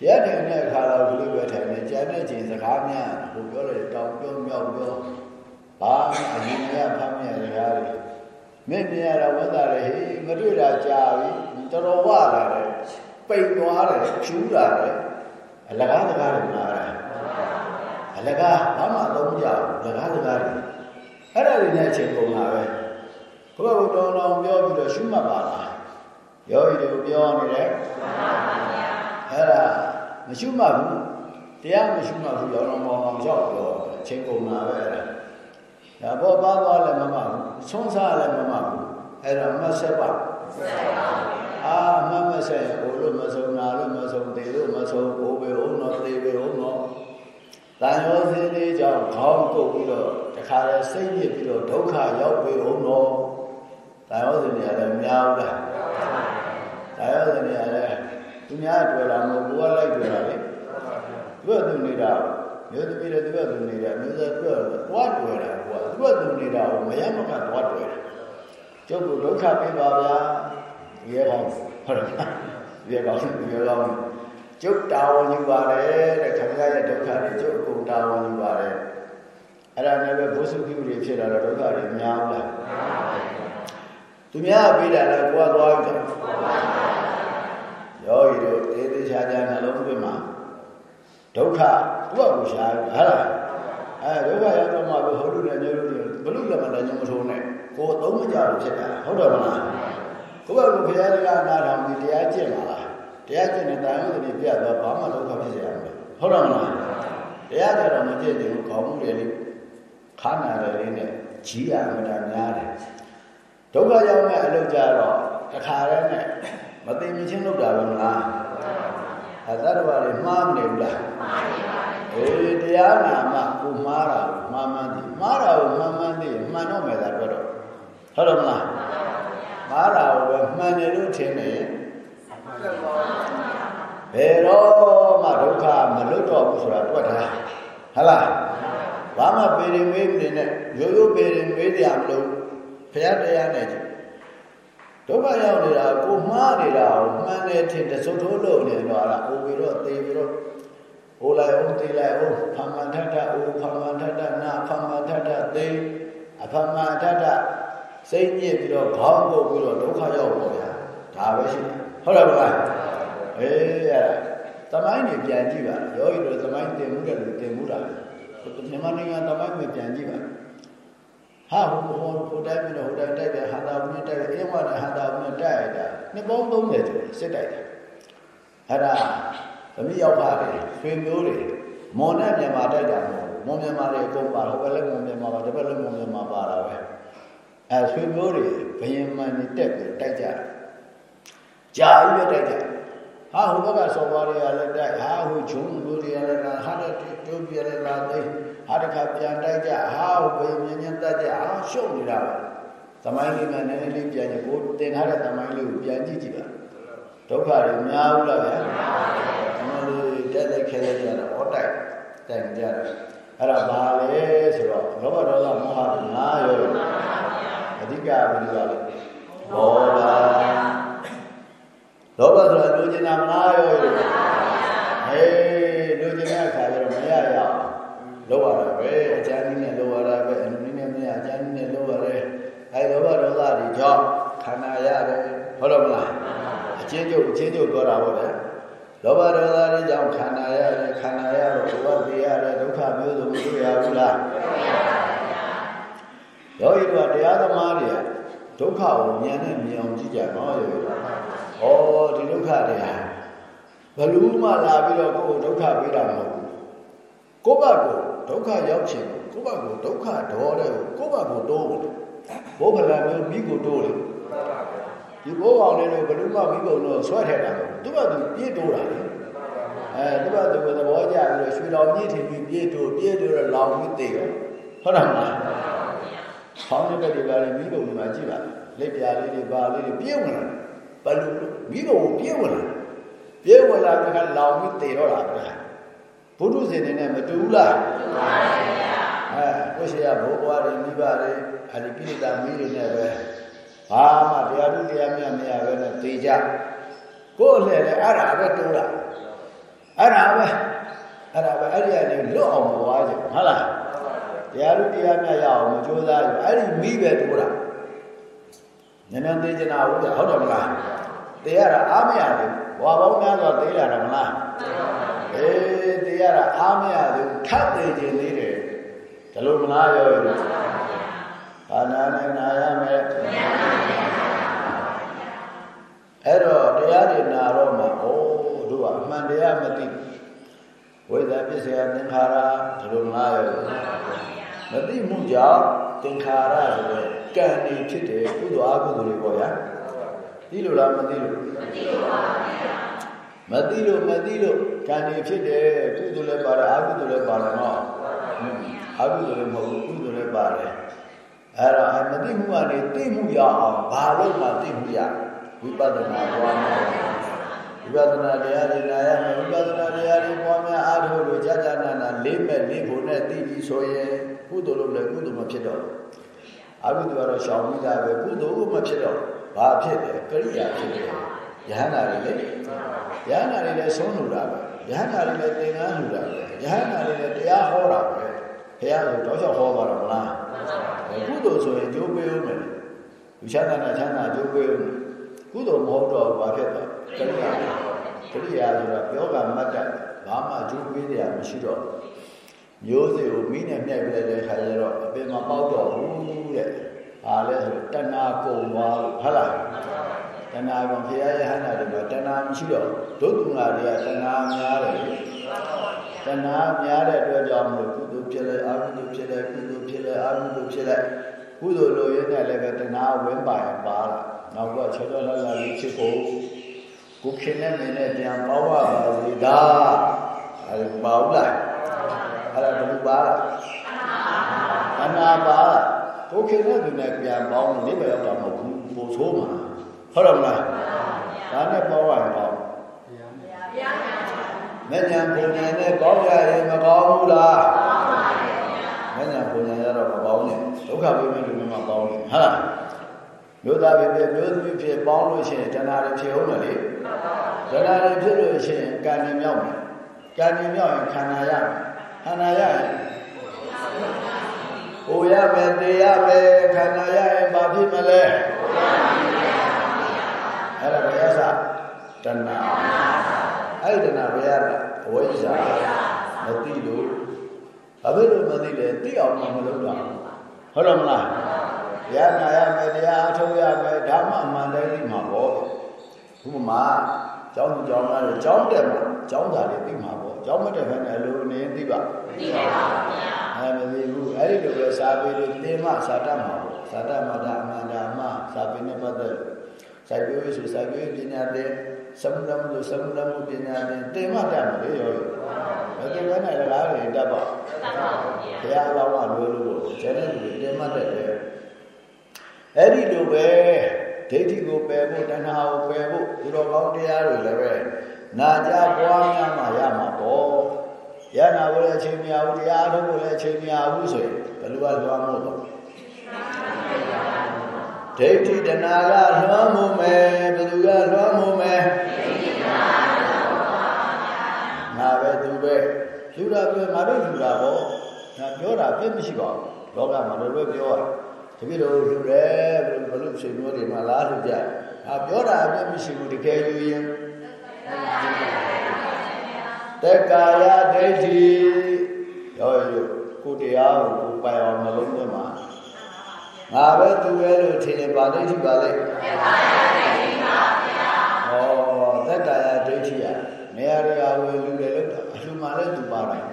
တရားထိုင်တဲ့အခါတော့ဒီလိုပဲထိုင်နေကြံတဲ့ချိန်စကားများဟိုပြောတယ်တောင်ပြောမြောက်ပြောဘာအရင်ကဖမ်းမြစကားတွေမင်းမြင်ရတာဝတ်တာလေဟေးမတွေ့တာကြာပြီတော်တော်ဝလာတယ်ပိန်သွားတယ်ဖြူးလာတယ်အလကားစကားတွေမှားတာအလကားဘာမှအသုံးမကျဘူးလကားစကားတွေအဲ့ဒါတွေနဲ့အချိန်ကုန်လာပဲဘုရားဘုတော်တော်ပြောပြီးတော့ရှုမှတ်ပါလားယောဂီတို့ပြောနေတယ်အဲ့ဒါ မရှိမှဘူးတရားမရှိမှဘူးရောတော်မောင်အောင်ရောက်ပြောအချိန်ကုန်လာပဲအဲ့ဒါဒါဘောပါသွားလည်းမမဘူးဆုံးစားလည်းမမဘူးအဲ့ဒါမဆက်ပါအာမမဆက်ဘို့လို့မဆုံးနာလို့မဆုံးသေးလို့မဆုံးဘိုးပဲဟုတ်တော့သေးပဲဟုတ်တော့တန်ရောစင်းလေးကြောင့်ခေါင်းကုတ်ပြီးတော့တခါလဲစိတ်ညစ်ပြီးတော့ဒုက္ခရောက်ပြီဟုတ်တော့တန်ရောစင်းတွေကလည်းများဘူးလားတန်ရောစင်းတွေကလည်း သူများတွေ့တာမဟုတ်ဘူးကလိုက်တွေ့တာလေသူကသူနေတာမျိုးသမီးတွေသူကသူနေတာမျိုးသားသူကသွားတွေ့တာကွာသူကသူနေတာကိုမရမကသွားတွေ့တာကျုပ်ကဒုက္ခပေးပါဗျာရေကောင်းဟုတ်တယ်ရေကောင်းရေကောင်းကျုပ်တာဝန်ယူပါတယ်တဲ့ခင်ဗျားရဲ့ဒုက္ခတွေကျုပ်အကုန်တာဝန်ယူပါတယ်အဲ့ဒါနဲ့ပဲဘုစုပြုတွေဖြစ်လာတော့ဒုက္ခတွေများဘူးလားသူများပေးတာလည်းကိုယ်သွားကြယော ဂီတို့သေသေးချာချာနှလုံးသွင်းမှာဒုက္ခသူ့အကူရှားဟာလားအဲဒုက္ခရောက်တော့မှဘုဟုတုနဲ့ညို့လို့ဘလူလည်းမလည်းညမထိုးနဲ့ကိုယ်သုံးမကြလို့ဖြစ်တာဟုတ်တယ်မလားကိုယ့်ဘက်ကဘုရားတရားနာတော်မူတရားကျင့်ပါလားတရားကျင့်တဲ့တာယုသတိပြတော့ဘာမှဒုက္ခဖြစ်စေရမှာဟုတ်တယ်မလားတရားကြတော့မကျင့်သေးဘူးခေါင်းမှုတွေလေးခါနာတယ်လေးနဲ့ကြီးရအမှန်တရားများတယ်ဒုက္ခရောက်မဲ့အလုပ်ကြတော့တစ်ခါတည်းနဲ့ မသိမချင်းလုပ်တာပဲမလားအဲသတ္တဝါတွေမှားမနေဘူးလားမှားနေပါဘူးအေးတရားနာမှကိုမှားတာကိုမှားမှန်းသိမှားတာကိုမှားမှန်းသိမှန်တော့မယ်သာတော့ဟုတ်တယ်မလားမှားတာကိုပဲမှန်တယ်လို့ထင်တယ်ဘယ်တော့မှဒုက္ခမလွတ်တော့ဘူးဆိုတာတွက်ထားဟုတ်လားဘာမှပေရင်မေးမနေနဲ့ရိုးရိုးပေရင်မေးကြမလို့ဘုရားတရားနဲ့ ဒုက္ခရောက်နေတာကိုမှားနေတာကိုမှန်တယ်ထင်တစုံထိုးလို့နေတော့အဲ့ဒါအိုပြီးတော့သေပြီးတော့ဟိုလိုက်အောင်သေလိုက်အောင်ဖမ္မထထအိုဖမ္မထထနာဖမ္မထထသေအဖမ္မထထစိတ်ညစ်ပြီးတော့ခေါင်းပုတ်ပြီးတော့ဒုက္ခရောက်ပေါ်ဗျာဒါပဲရှိတယ်ဟုတ်တယ်မလားအေးအဲ့ဒါသမိုင်းနေပြန်ကြည့်ပါယောဂီတို့သမိုင်းတင်မှုတယ်လို့တင်မှုတာမြန်မာနိုင်ငံသမိုင်းကိုပြန်ကြည့်ပါ ဟာဟိုဟိုဟိုတိုက်ပြီးတော့ဟိုတိုက်တိုက်တယ်ဟာတာဘူးနဲ့တိုက်တယ်အင်းဝနဲ့ဟာတာဘူးနဲ့တိုက်ရတာနှစ်ပေါင်း30ကျော်စစ်တိုက်တယ်အဲ့ဒါသမီးရောက်ပါတယ်ရွှေမျိုးတွေမွန်နဲ့မြန်မာတိုက်တာမဟုတ်မွန်မြန်မာတွေအကုန်ပါတော့ဘယ်လဲမွန်မြန်မာပါတပည့်လဲမွန်မြန်မာပါတာပဲအဲရွှေမျိုးတွေဘယင်မှန်နေတက်ပြီးတိုက်ကြတယ်ကြာပြီးတော့တိုက်ကြတယ် ဟာဟိုဘက်ကစော်ပါတွေကလည်းတိုက်ဟာဟိုဂျုံလူတွေကလည်းလာဟာတဲ့တိုးပြရလာသိဟာတခါပြန်တိုက်ကြဟာဟိုဘယ်မြင်းမြင်းတက်ကြဟာရှုပ်နေတာပဲသမိုင်းလေးမှနည်းနည်းလေးပြန်ကြကိုတင်ထားတဲ့သမိုင်းလေးကိုပြန်ကြည့်ကြည့်ပါဒုက္ခတွေများဘူးလားဗျာအမှန်လေးတက်တဲ့ခဲတဲ့ကြတော့ဟောတိုက်တိုင်ကြတယ်အဲ့ဒါဘာလဲဆိုတော့လောဘဒေါသမောဟတွေငါရောအဓိကဘယ်လိုလဲဘောပါ လောဘဆိုတာလူကျင်တာမလားရောဟေးလူကျင်တဲ့အခါကျတော့မရရအောင်လောရတာပဲအချမ်းနည်းနဲ့လောရတာပဲအနည်းနဲ့မရအချမ်းနည်းနဲ့လောရတယ်အဲလောဘဒေါသတွေကြောင့်ခန္ဓာရတယ်ဟုတ်တော့မလားအချင်းကျုပ်အချင်းကျုပ်ပြောတာဟုတ်တယ်လောဘဒေါသတွေကြောင့်ခန္ဓာရတယ်ခန္ဓာရတော့ဘဝပြရတယ်ဒုက္ခမျိုးစုံမတွေ့ရဘူးလားယောဂီတို့တရားသမားတွေကဒုက္ခကိုဉာဏ်နဲ့မြင်အောင်ကြည့်ကြနော်ယောဂီတို့ ဩဒီဒုက္ခတွေဟာဘလူးမှလာပြီးတော့ကိုယ်ဒုက္ခပေးတာမဟုတ်ဘူးကိုယ့်ဘက်ကိုဒုက္ခရောက်ချင်ကိုယ့်ဘက်ကိုဒုက္ခဒေါ်တဲ့ကိုယ့်ဘက်ကိုတိုးတယ်ဘိုးဖလာမျိုးမိကိုတိုးတယ်ဒီဘိုးကောင်လေးတို့ဘလူးမှမိဘုံတော့ဆွဲထည့်တာသူ့ဘက်သူပြည့်တိုးတာလေအဲသူ့ဘက်သူသဘောကျပြီးတော့ရွှေတော်မြင့်ထင်ပြီးပြည့်တိုးပြည့်တိုးတော့လောင်ပြီးတေရောဟုတ်တယ်မလားဖောင်းတဲ့ဘက်တွေပါလေမိဘုံမှာကြည့်ပါလက်ပြားလေးတွေပါလေးတွေပြည့်ဝင်လာဘလူ မိဘုံပြည့်ဝင်လာပြည့်ဝင်လာတဲ့ခါလောင်ပြီးတည်တော့တာပဲဘုဒ္ဓဇင်နေနဲ့မတူဘူးလားတူပါပါဗျာအဲကိုရှိရဘိုးဘွားတွေမိဘတွေအဒီပိဋကမီးတွေနဲ့ပဲဘာမှတရားသူတရားမြတ်မရပဲနဲ့သိကြကိုယ်လည်းလည်းအဲ့ဒါပဲတိုးတာအဲ့ဒါပဲအဲ့ဒါပဲအဲ့ဒီကနေလွတ်အောင်မသွားကြဘူးဟုတ်လားတရားသူတရားမြတ်ရအောင်မကြိုးစားဘူးအဲ့ဒီမိပဲတိုးတာနည်းနည်းသိကြနာဘူးဟုတ်တယ်မလား သိရတာအားမရဘူးဘွာပေါင်းများစွာသိရတာမလားအေးသိရတာအားမရဘူးထပ်သိခြင်းသေးတယ်ဒါလို့မလားရောရဘာနာနဲ့နာရမယ်အဲ့တော့တရားတွေနာတော့မှဩတို့ကအမှန်တရားမသိဝိဇ္ဇာပစ္စယသင်္ခါရဒါလို့မလားရောမသိမှုကြောင့်သင်္ခါရဆိုတဲ့ကံတွေဖြစ်တယ်ကုသိုလ်အကုသိုလ်တွေပေါ့ဗျာ သိလို့လားမသိလို့မသိလို့ပါဗျာမသိလို့မသိလို့ကံတွေဖြစ်တယ်ကုသိုလ်လည်းပါတယ်အကုသိုလ်လည်းပါတယ်နော်အကုသိုလ်လည်းမဟုတ်ဘူးကုသိုလ်လည်းပါတယ်အဲ့တော့မသိမှုကနေသိမှုရအောင်ဘာလို့မှသိမှုရဝိပဿနာပွားများဝိပဿနာတရားတွေနာရမယ်ဝိပဿနာတရားတွေပွားများအားထုတ်လို့ကြာကြာနာနာလေးမဲ့လေးဖို့နဲ့သိပြီးဆိုရင်ကုသိုလ်လို့လည်းကုသိုလ်မဖြစ်တော့အကုသိုလ်ကတော့ရှောင်ပြီးသားပဲကုသိုလ်ကမဖြစ်တော့ဘာ ဖြစ်လဲကရိယာဖြစ်တယ်ယဟန္တာတွေလေယဟန္တာတွေလည်းဆုံးလို့တာပဲယဟန္တာတွေလည်းသင်္ကန်းလို့တာပဲယဟန္တာတွေလည်းတရားဟောတာပဲဘုရားဆိုတော့ချက်ဟောပါတော့မလားကုသိုလ်ဆိုရင်ကြိုးပေးဦးမယ်လူချမ်းသာနဲ့ချမ်းသာကြိုးပေးဦးမယ်ကုသိုလ်မဟုတ်တော့ဘာဖြစ်သွားကရိယာကရိယာဆိုတာပြောကမတ်တဘာမှကြိုးပေးရမရှိတော့မျိုးစေ့ကိုမိနဲ့မြှိုက်ပြလိုက်တဲ့ခါကျတော့အပင်မပေါက်တော့ဘူးတဲ့ ဟာလဲဆိုတဏှာကုံသွားလို့ဟုတ်လားတဏှာကဘုရားယဟန္တာတွေမှာတဏှာမရှိတော့ဒုက္ခငါတွေကတဏှာများတယ်တဏှာများတဲ့အတွက်ကြောင့်မလို့ကုသိုလ်ဖြစ်လဲအကုသိုလ်ဖြစ်လဲကုသိုလ်ဖြစ်လဲအကုသိုလ်ဖြစ်လဲကုသိုလ်လိုရင်းနဲ့လည်းပဲတဏှာဝင်ပါရင်ပါလာနောက်ကချောချောလာလာလေးဖြစ်ဖို့ကိုခင်နဲ့မင်းနဲ့ပြန်ပေါပါပါစေဒါအဲပါဘူးလားအဲ့ဒါဘယ်လိုပါလဲတဏှာပါ ကိုခင်နဲ့သူနဲ့ပြန်ပေါင်းနေပဲရောက်တာမဟုတ်ဘူးပို့ဆိုးမှာဟုတ်တယ်မလားဒါနဲ့ပေါပါရင်ပေါ့မဉ္ဇဉ်ပုံဉ္ဇဉ်နဲ့ကောင်းရရင်မကောင်းဘူးလားမဉ္ဇဉ်ပုံဉ္ဇဉ်ရတော့မပေါင်းနဲ့ဒုက္ခပိမဲ့လူမျိုးမှာပေါင်းနေဟုတ်လားမျိုးသားဖြစ်ဖြစ်မျိုးသမီးဖြစ်ပေါင်းလို့ရှိရင်တဏှာတွေဖြစ်အောင်လေတဏှာတွေဖြစ်လို့ရှိရင်ကံတွေမြောက်မယ်ကံတွေမြောက်ရင်ခန္ဓာရမယ်ခန္ဓာရရင် ဟိုရမယ်တေရမယ်ခန္ဓာရရင်ဘာဖြစ်မလဲအဲ့ဒါဘယ်ရစတဏှာအဲ့ဒီတဏှာဘယ်ရလဲအဝိဇ္ဇာမသိလို့ဘာဖြစ်လို့မသိလဲသိအောင်မလုပ်တာဟုတ်တယ်မလားတရားနာရမယ်တရားအထုတ်ရမယ်ဓမ္မအမှန်တိုင်းသိမှာပေါ့ဘုမာ ကျောင်းသူကျောင်းသားတွေကျောင်းတက်မှာကျောင်းသားတွေသိမှာပေါ့ကျောင်းမတက်ခနဲ့အလိုနေသိပါသိပါပါဗျာအဲမသိဘူးအဲ့ဒီလိုပဲစာပေတွေသင်မှစာတတ်မှာပေါ့စာတတ်မှာဒါအမှန်ဒါမှစာပေနဲ့ပတ်သက်စိုက်ပျိုးရေးဆိုစိုက်ပျိုးရေးပညာသင်သမဏမှုဆိုသမဏမှုပညာသင်သင်မှတတ်မှာလေရောဘယ်ကိလဲနဲ့လည်းတွေတတ်ပါတတ်ပါဘုရားဘုရားအလောင်းကလွယ်လို့ကျန်တဲ့လူတွေသင်မှတတ်တယ်အဲ့ဒီလိုပဲ ဒိဋ္ဌိကိုပယ်ဖို့တဏှာကိုပယ်ဖို့ဒီလိုကောင်းတရားတွေလည်းပဲနာကြပွားများမှရမှာပေါ့ရနာဖို့လည်းအချိန်မရဘူးတရားထုတ်ဖို့လည်းအချိန်မရဘူးဆိုရင်ဘယ်လိုကလွှမ်းမို့တော့ဒိဋ္ဌိတဏှာကလွှမ်းမို့မယ်ဘယ်သူကလွှမ်းမို့မယ်ငါပဲသူပဲလူတာပြောငါတို့လူတာဟောငါပြောတာပြည့်မရှိပါဘူးလောကမှာလည်းပြောရတ ပည့်တော်လူတယ်ဘယ်လိုရှင်မျိုးတွေမှာလားလို့ကြ။အာပြောတာအပြည့်မရှိဘူးတကယ်ယူရင်တက္ကာယဒိဋ္ဌိရောရောကိုတရားကိုကိုပိုင်အောင်နှလုံးသွင်းပါငါပဲသူပဲလို့ထင်ရင်ပါဒိဋ္ဌိပါလေတက္ကာယဒိဋ္ဌိပါဗျာဩတက္ကာယဒိဋ္ဌိရနေရာတွေကဝယ်လူတယ်လို့အလှမှလည်းသူပါတယ်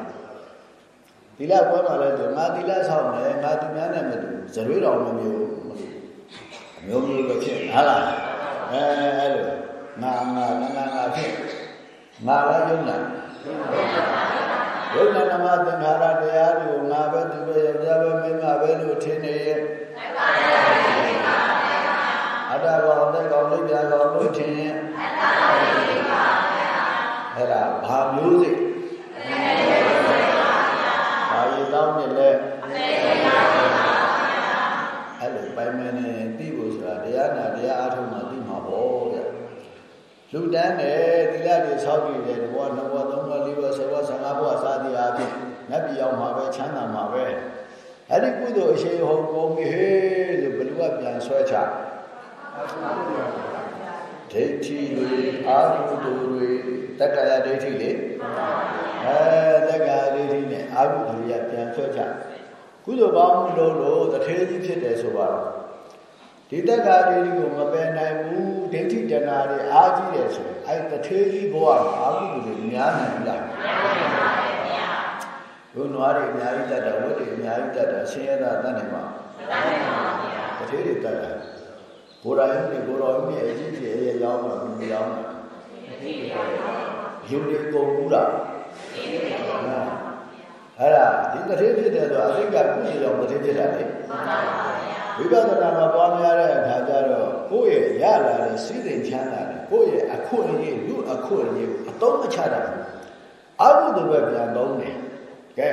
သီလပွဲမှာလည်းသူငါသီလဆောင်တယ်ငါသူများနဲ့မတူဇရွေးတော်မမျိုးအမျိုးမျိုးပဲဖြစ်ဟာလားအဲအဲ့လိုငါငါငါငါဖြစ်ငါလည်းယုံနာယုံနာနမသင်္ခါရတရားတွေကိုငါပဲသူပဲယောက်ျားပဲမိန်းမပဲလို့ထင်နေရဲ့အတ္တကောင်အသက်ကောင်လိပ်ပြာကောင်လို့ထင်ရင်အဲ့ဒါဘာမျိုးစိဘာရည်တောင်းနေလဲအဲ့လိုပိုင်မနေသိဖို့ဆိုတာတရားနာတရားအားထုတ်မှသိမှာပေါ့ဗျလူတန်းတယ်သီလတွေဆောက်ပြီးတယ်ဘဝနှစ်ဘဝသုံးဘဝလေးဘဝဆယ်ဘဝဆယ်ငါးဘဝစသည်အားဖြင့်နတ်ပြည်အောင်မှာပဲချမ်းသာမှာပဲအဲ့ဒီကုသိုလ်အရှိန်ဟုတ်ကုန်ပြီဟေးလို့ဘလူကပြန်ဆွဲချဒိဋ္ဌိတွေအာဟုတုတွေတက္ကရာဒိဋ္ဌိလေအဲတက္ကရာဒိဋ္ဌိနဲ့အာဟုတုရပြန်ဆွဲချကုသိုလ်ကောင်းမှုလို့လို့တထေးကြီး ဖြစ်တယ်ဆိုပါတော့ဒီတက္ကရာဒိဋ္ဌိကိုမပယ်နိုင်ဘူးဒိဋ္ဌိတဏှာတွေအားကြီးတယ်ဆိုရင်အဲတထေးကြီးဘဝမှာအာဟုတုတွေများနိုင်ဘူးလားဘုနွားတွေအများကြီးတတ်တာဝတ်တွေအများကြီးတတ်တာဆင်းရဲတာတတ်နိုင်မှာမတတ်နိုင်ပါဘူးဗျာတထေးတွေတတ်တာဘုရားယုံနဲ့ဘုရားယုံနဲ့အကြီးကြီးရဲ့ရောင်းတာမရောင်းတာယုံတွေကုန်ဘူးလားအဲ့ဒါဒီတထေးဖြစ်တယ်ဆိုအသိကကုသိုလ်ကြောင့်တထေးဖြစ်တာလေ ဝိပဿနာမှာပွားများတဲ့အခါကျတော့ကိုယ့်ရဲ့ရလာတဲ့စိစိမ်ချမ်းသာတယ်ကိုယ့်ရဲ့အခွင့်အရေးလူအခွင့်အရေးကိုအတုံးမချတာအဘုဒ္ဓဘက်ပြန်သုံးတယ်ကဲ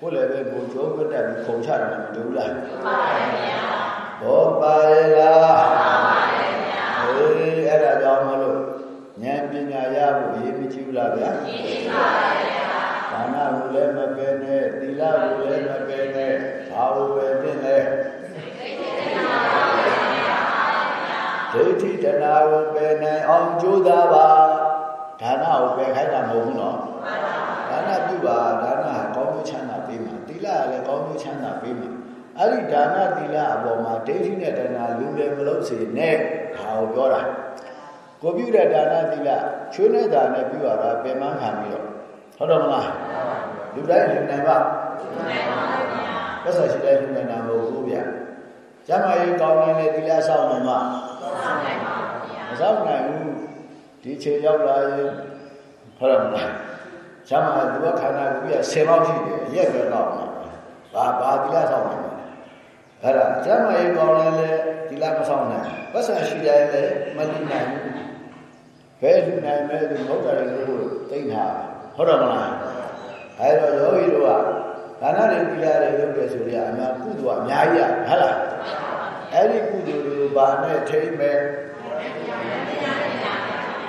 ကိုယ်လည်းပဲကိုကြိုးပြတ်ပြီးခုံချတာမတူဘူးလားမှန်ပါဗျာဘောပါရဲ့လားမှန်ပါဗျာအေးအဲ့ဒါကြောင့်မလို့ဉာဏ်ပညာရဖို့အရေးမကြီးဘူးလားဗျာကြီးပါဗျာဒါနကိုလည်းမပယ်နဲ့သီလကိုလည်းမပယ်နဲ့ဘာလို့ပဲတင်လဲဒိဋ္ဌိတဏှာ ကိုပယ်နိုင်အောင်ကြိုးစားပါဒါနကိုပယ်ခိုင်းတာမဟုတ်ဘူးနော်မှန်ပါဒါနပြုပါဒါနကောင်းကျိုးချမ်းသာပေးမှာသီလကလည်းကောင်းကျိုးချမ်းသာပေးမှာအဲ့ဒီဒါနသီလအပေါ်မှာဒိဋ္ဌိနဲ့တဏှာလူလည်းမလို့စေနဲ့ဒါကိုပြောတာကိုပြုတဲ့ဒါနသီလချွေးနဲ့တာနဲ့ပြုရတာပင်မခံပြီးတော့ဟုတ်တော့မလားလူတိုင်းလူနိုင်ပါလူနိုင်ပါဗျာသက်ဆိုင်ရှိတဲ့လူနိုင်တာမဟုတ်ဘူးဗျာကျမ်းမာရေးကောင်းတဲ့သီလဆောင်နိုင်မှာဆောင်နိုင်ပါဗျာ မဆောင်နိုင်ဘူးဒီချိန်ရောက်လာရင်ဟုတ်တော့မလားကျမ်းမာသူကခန္ဓာကိုယ်က10လောက်ရှိတယ်အရက်ပဲတော့မှာဘာဘာသီလဆောင်နိုင်မှာအဲ့ဒါကျမ်းမာရေးကောင်းတယ်လေသီလမဆောင်နိုင်ပတ်စံရှိတယ်လေမလိနိုင်ဘူးဘယ်လူနိုင်မဲ့သူမဟုတ်တယ်လို့သိထားဟုတ်တော့မလားအဲ့တော့ယောဂီတို့ကဒါနတွေသီလတွေလုပ်တယ်ဆိုရအများကုသိုလ်အများကြီးရဟုတ်လားအဲ့ဒီကုသိုလ်တွေကိုဘာနဲ့ထိမ့်မယ်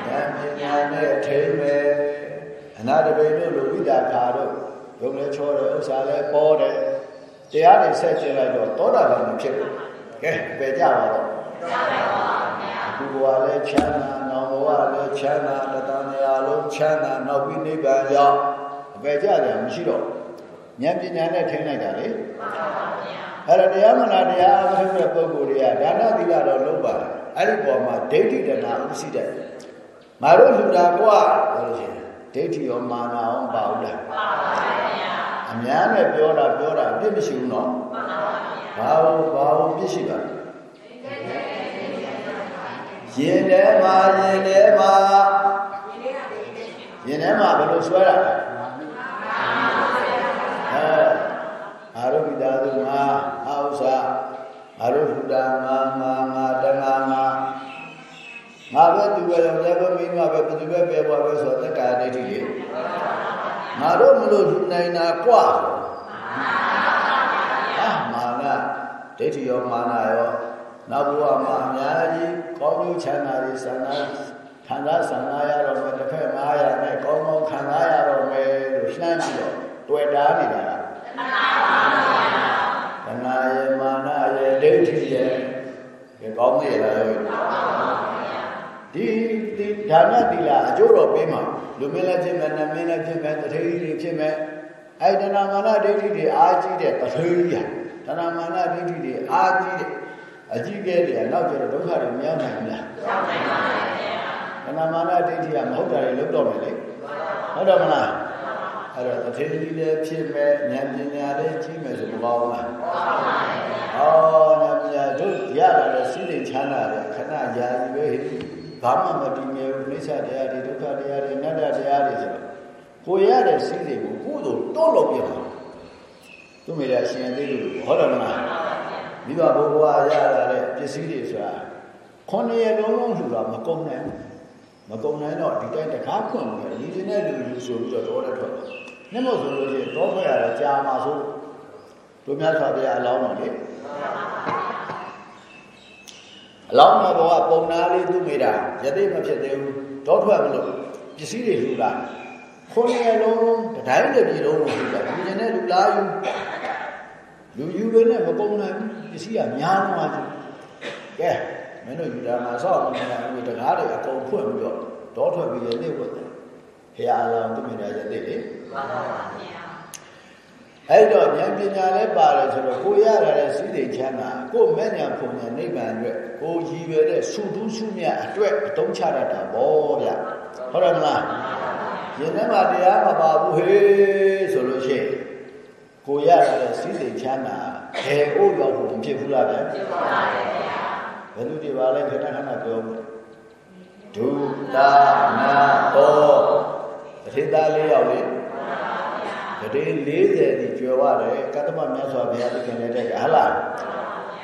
ဉာဏ်ပညာ နဲ့ထိမ့်မယ်အနာတပိတို့လိုဝိဒါခါတို့ယုံလဲချောတယ်ဥစ္စာလဲပေါ်တယ်တရားတွေဆက်ကျင်လိုက်တော့သောတာပန်ဖြစ်တယ်ကဲပယ်ကြပါတော့အခုဘဝလဲချမ်းသာနောက်ဘဝလဲချမ်းသာတတန်ရာလုံးချမ်းသာနောက်ပြီးနိဗ္ဗာန်ရောက်အပယ်ကြတယ်မရှိတော့ဉာဏ်ပညာနဲ့ထိန်းလိုက်တာလေမှန်ပါဗျာအဲ့တော့တရားမနာတရားအထုတ်တဲ့ပုဂ္ဂိုလ်တွေကဒါနသီလတော့လုပ်ပါတယ်အဲ့ဒီပေါ်မှာဒိဋ္ဌိတဏှာဥရှိတယ် ငါတို့လူတာကွာပြောလို့ရှိရင်ဒိဋ္ဌိရောမာနအောင်ပါဘူးလားပါပါဗျာအများနဲ့ပြောတာပြောတာအပြစ်မရှိဘူးနော်မှန်ပါဗျာဘာလို့ဘာလို့ပြစ်ရှိပါလဲရင်ထဲမှာရင်ထဲမှာရင်ထဲမှာဘယ်လိုဆွဲတာလဲအဲအာရုပိတာသူငါအာဥ္စာအာရုဖုတာငါငါငါတငါငါငါ ပဲသူပဲလည်းပဲမင်းငါပဲဘယ်သူပဲပဲဘွားပဲဆိုသက်ကာဒိဋ္ဌိလေငါတို့မလို့လူနိုင်တာกว่าအာမာနဒိဋ္ဌိရောမာနရောနောက်ဘဝမှာအများကြီးကောင်းကျိုးချမ်းသာရေးဆန္ဒခံစားဆန္ဒရတော့မယ်တစ်ဖက်900နဲ့ကောင်းကောင်းခံစားရတော့မယ်လို့လှမ်းပြီးတော့တွေ့တာနေတာကတဏှာယေမာနယေဒိဋ္ဌိယေဒီကောင်းနေလားယောဒီ ဒီဒါနသီလအကျိုးတော်ပေးမှာလူမင်းလည်းဖြစ်မယ်နမင်းလည်းဖြစ်မယ်တထေးကြီးတွေဖြစ်မယ်အဲတဏှာမာနဒိဋ္ဌိတွေအားကြီးတဲ့တထေးကြီးဟာတဏှာမာနဒိဋ္ဌိတွေအားကြီးတဲ့အကြီးကဲတွေကနောက်ကျတော့ဒုက္ခတွေမရောက်နိုင်ဘူးလားရောက်နိုင်ပါဘူးဗျာတဏှာမာနဒိဋ္ဌိကမဟုတ်တာတွေလုံးတော့မယ်လေဟုတ်တော့မလားအဲ့တော့တထေးကြီးလည်းဖြစ်မဲ့ဉာဏ်ပညာလည်းကြီးမယ်ဆိုမကောင်းဘူးလားကောင်းပါဘူးဩဉာဏ်ပညာတို့ရလာတဲ့စိတ်ချမ်းသာတဲ့ခဏယာယီပဲဘာမှမတည်ငြိမ်ဘူးနိ စ္စတရားတွေဒုက္ခတရားတွေနတ္တတရားတွေဆိုတော့ကိုရတဲ့စိတ်တွေကိုကိုယ်တို့တိုးလို့ပြပါသူမေရရှင်သေးလို့ဟောတယ်မလားမမိဘဘိုးဘွားရလာတဲ့ပစ္စည်းတွေဆိုတာခုနှစ်ရက်လုံးလုံးလှူတာမကုန်နိုင်ဘူးမကုန်နိုင်တော့ဒီတိုင်းတကားဖွင့်လို့ရည်နေတဲ့လူယူဆိုပြီးတော့တော်တဲ့ထွက်တယ်။နှစ်မို့ဆိုလို့ရှိရင်တော့ဖွဲ့ရတာကြာမှာဆိုတို့များစွာဘုရားအလောင်းတော်လေအလောင်းတော်ကပုံနာလေးသူ့မိတာယသိမဖြစ်သေးဘူး တော့ထွက်မလို့ပစ္စည်းတွေလှူလာခုနှစ်ရက်လုံးလုံးတတိုင်းတစ်ပြည်လုံးလုံးလှူတာဒီနေတဲ့လူလားယူလူယူပဲနဲ့မကုန်နိုင်ဘူးပစ္စည်းကများတော့မှကဲမင်းတို့ယူတာမှာဆောက်မနေဘူးတကားတွေအကုန်ဖွင့်ပြီးတော့တော့ထွက်ပြီးရနေဝတ်တယ်ဖရာအလောင်းသူ့မိတာယသိလေမှန်ပါပါဗျာ အဲ့တော့ဉာဏ်ပညာလည်းပါတယ်ဆိုတော့ကိုရရတဲ့စိတ်ချမ်းသာကိုမဲ့ညာပုံညာနိဗ္ဗာန်အတွက်ကိုရည်ရွယ်တဲ့စုတူးစုမြတ်အတွက်အတုံးချတတ်တာဗောဗျဟုတ်တယ်မလားရင်ထဲမှာတရားမပါဘူးဟေးဆိုလို့ရှိရင်ကိုရရတဲ့စိတ်ချမ်းသာဘယ်အို့ရောက်ဖို့မဖြစ်ဘူးလားဗျဖြစ်ပါပါဗျဘယ်လိုဒီပါလဲခဏခဏပြောမှုဒုတာနာတောအထေသားလေးယောက်လေး တရေ40ဒီကျွယ်ဝတယ်ကတ္တမမြတ်စွာဘုရားသခင်နဲ့တည်းဟလား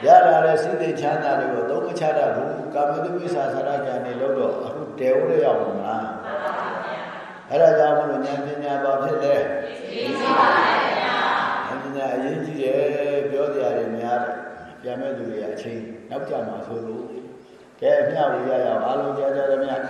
ရလာတဲ့စိတ်သိချမ်းသာတွေကိုသုံးမချတတ်ဘူးကာမတုဝိသဆရာကြံနေလို့တော့အခုတေဝရရောက်မှာအဲ့ဒါကြောင့်မလို့ဉာဏ်ပညာပါဖြစ်တယ်သိပါပါဘုရားပညာအရေးကြီးတယ်ပြောကြရတယ်များတယ်ပြန်မဲ့သူတွေအချင်းနောက်ကြမှာဆိုလို့ကဲအမျှဝေရရအောင်အားလုံးကြားကြရမြတ်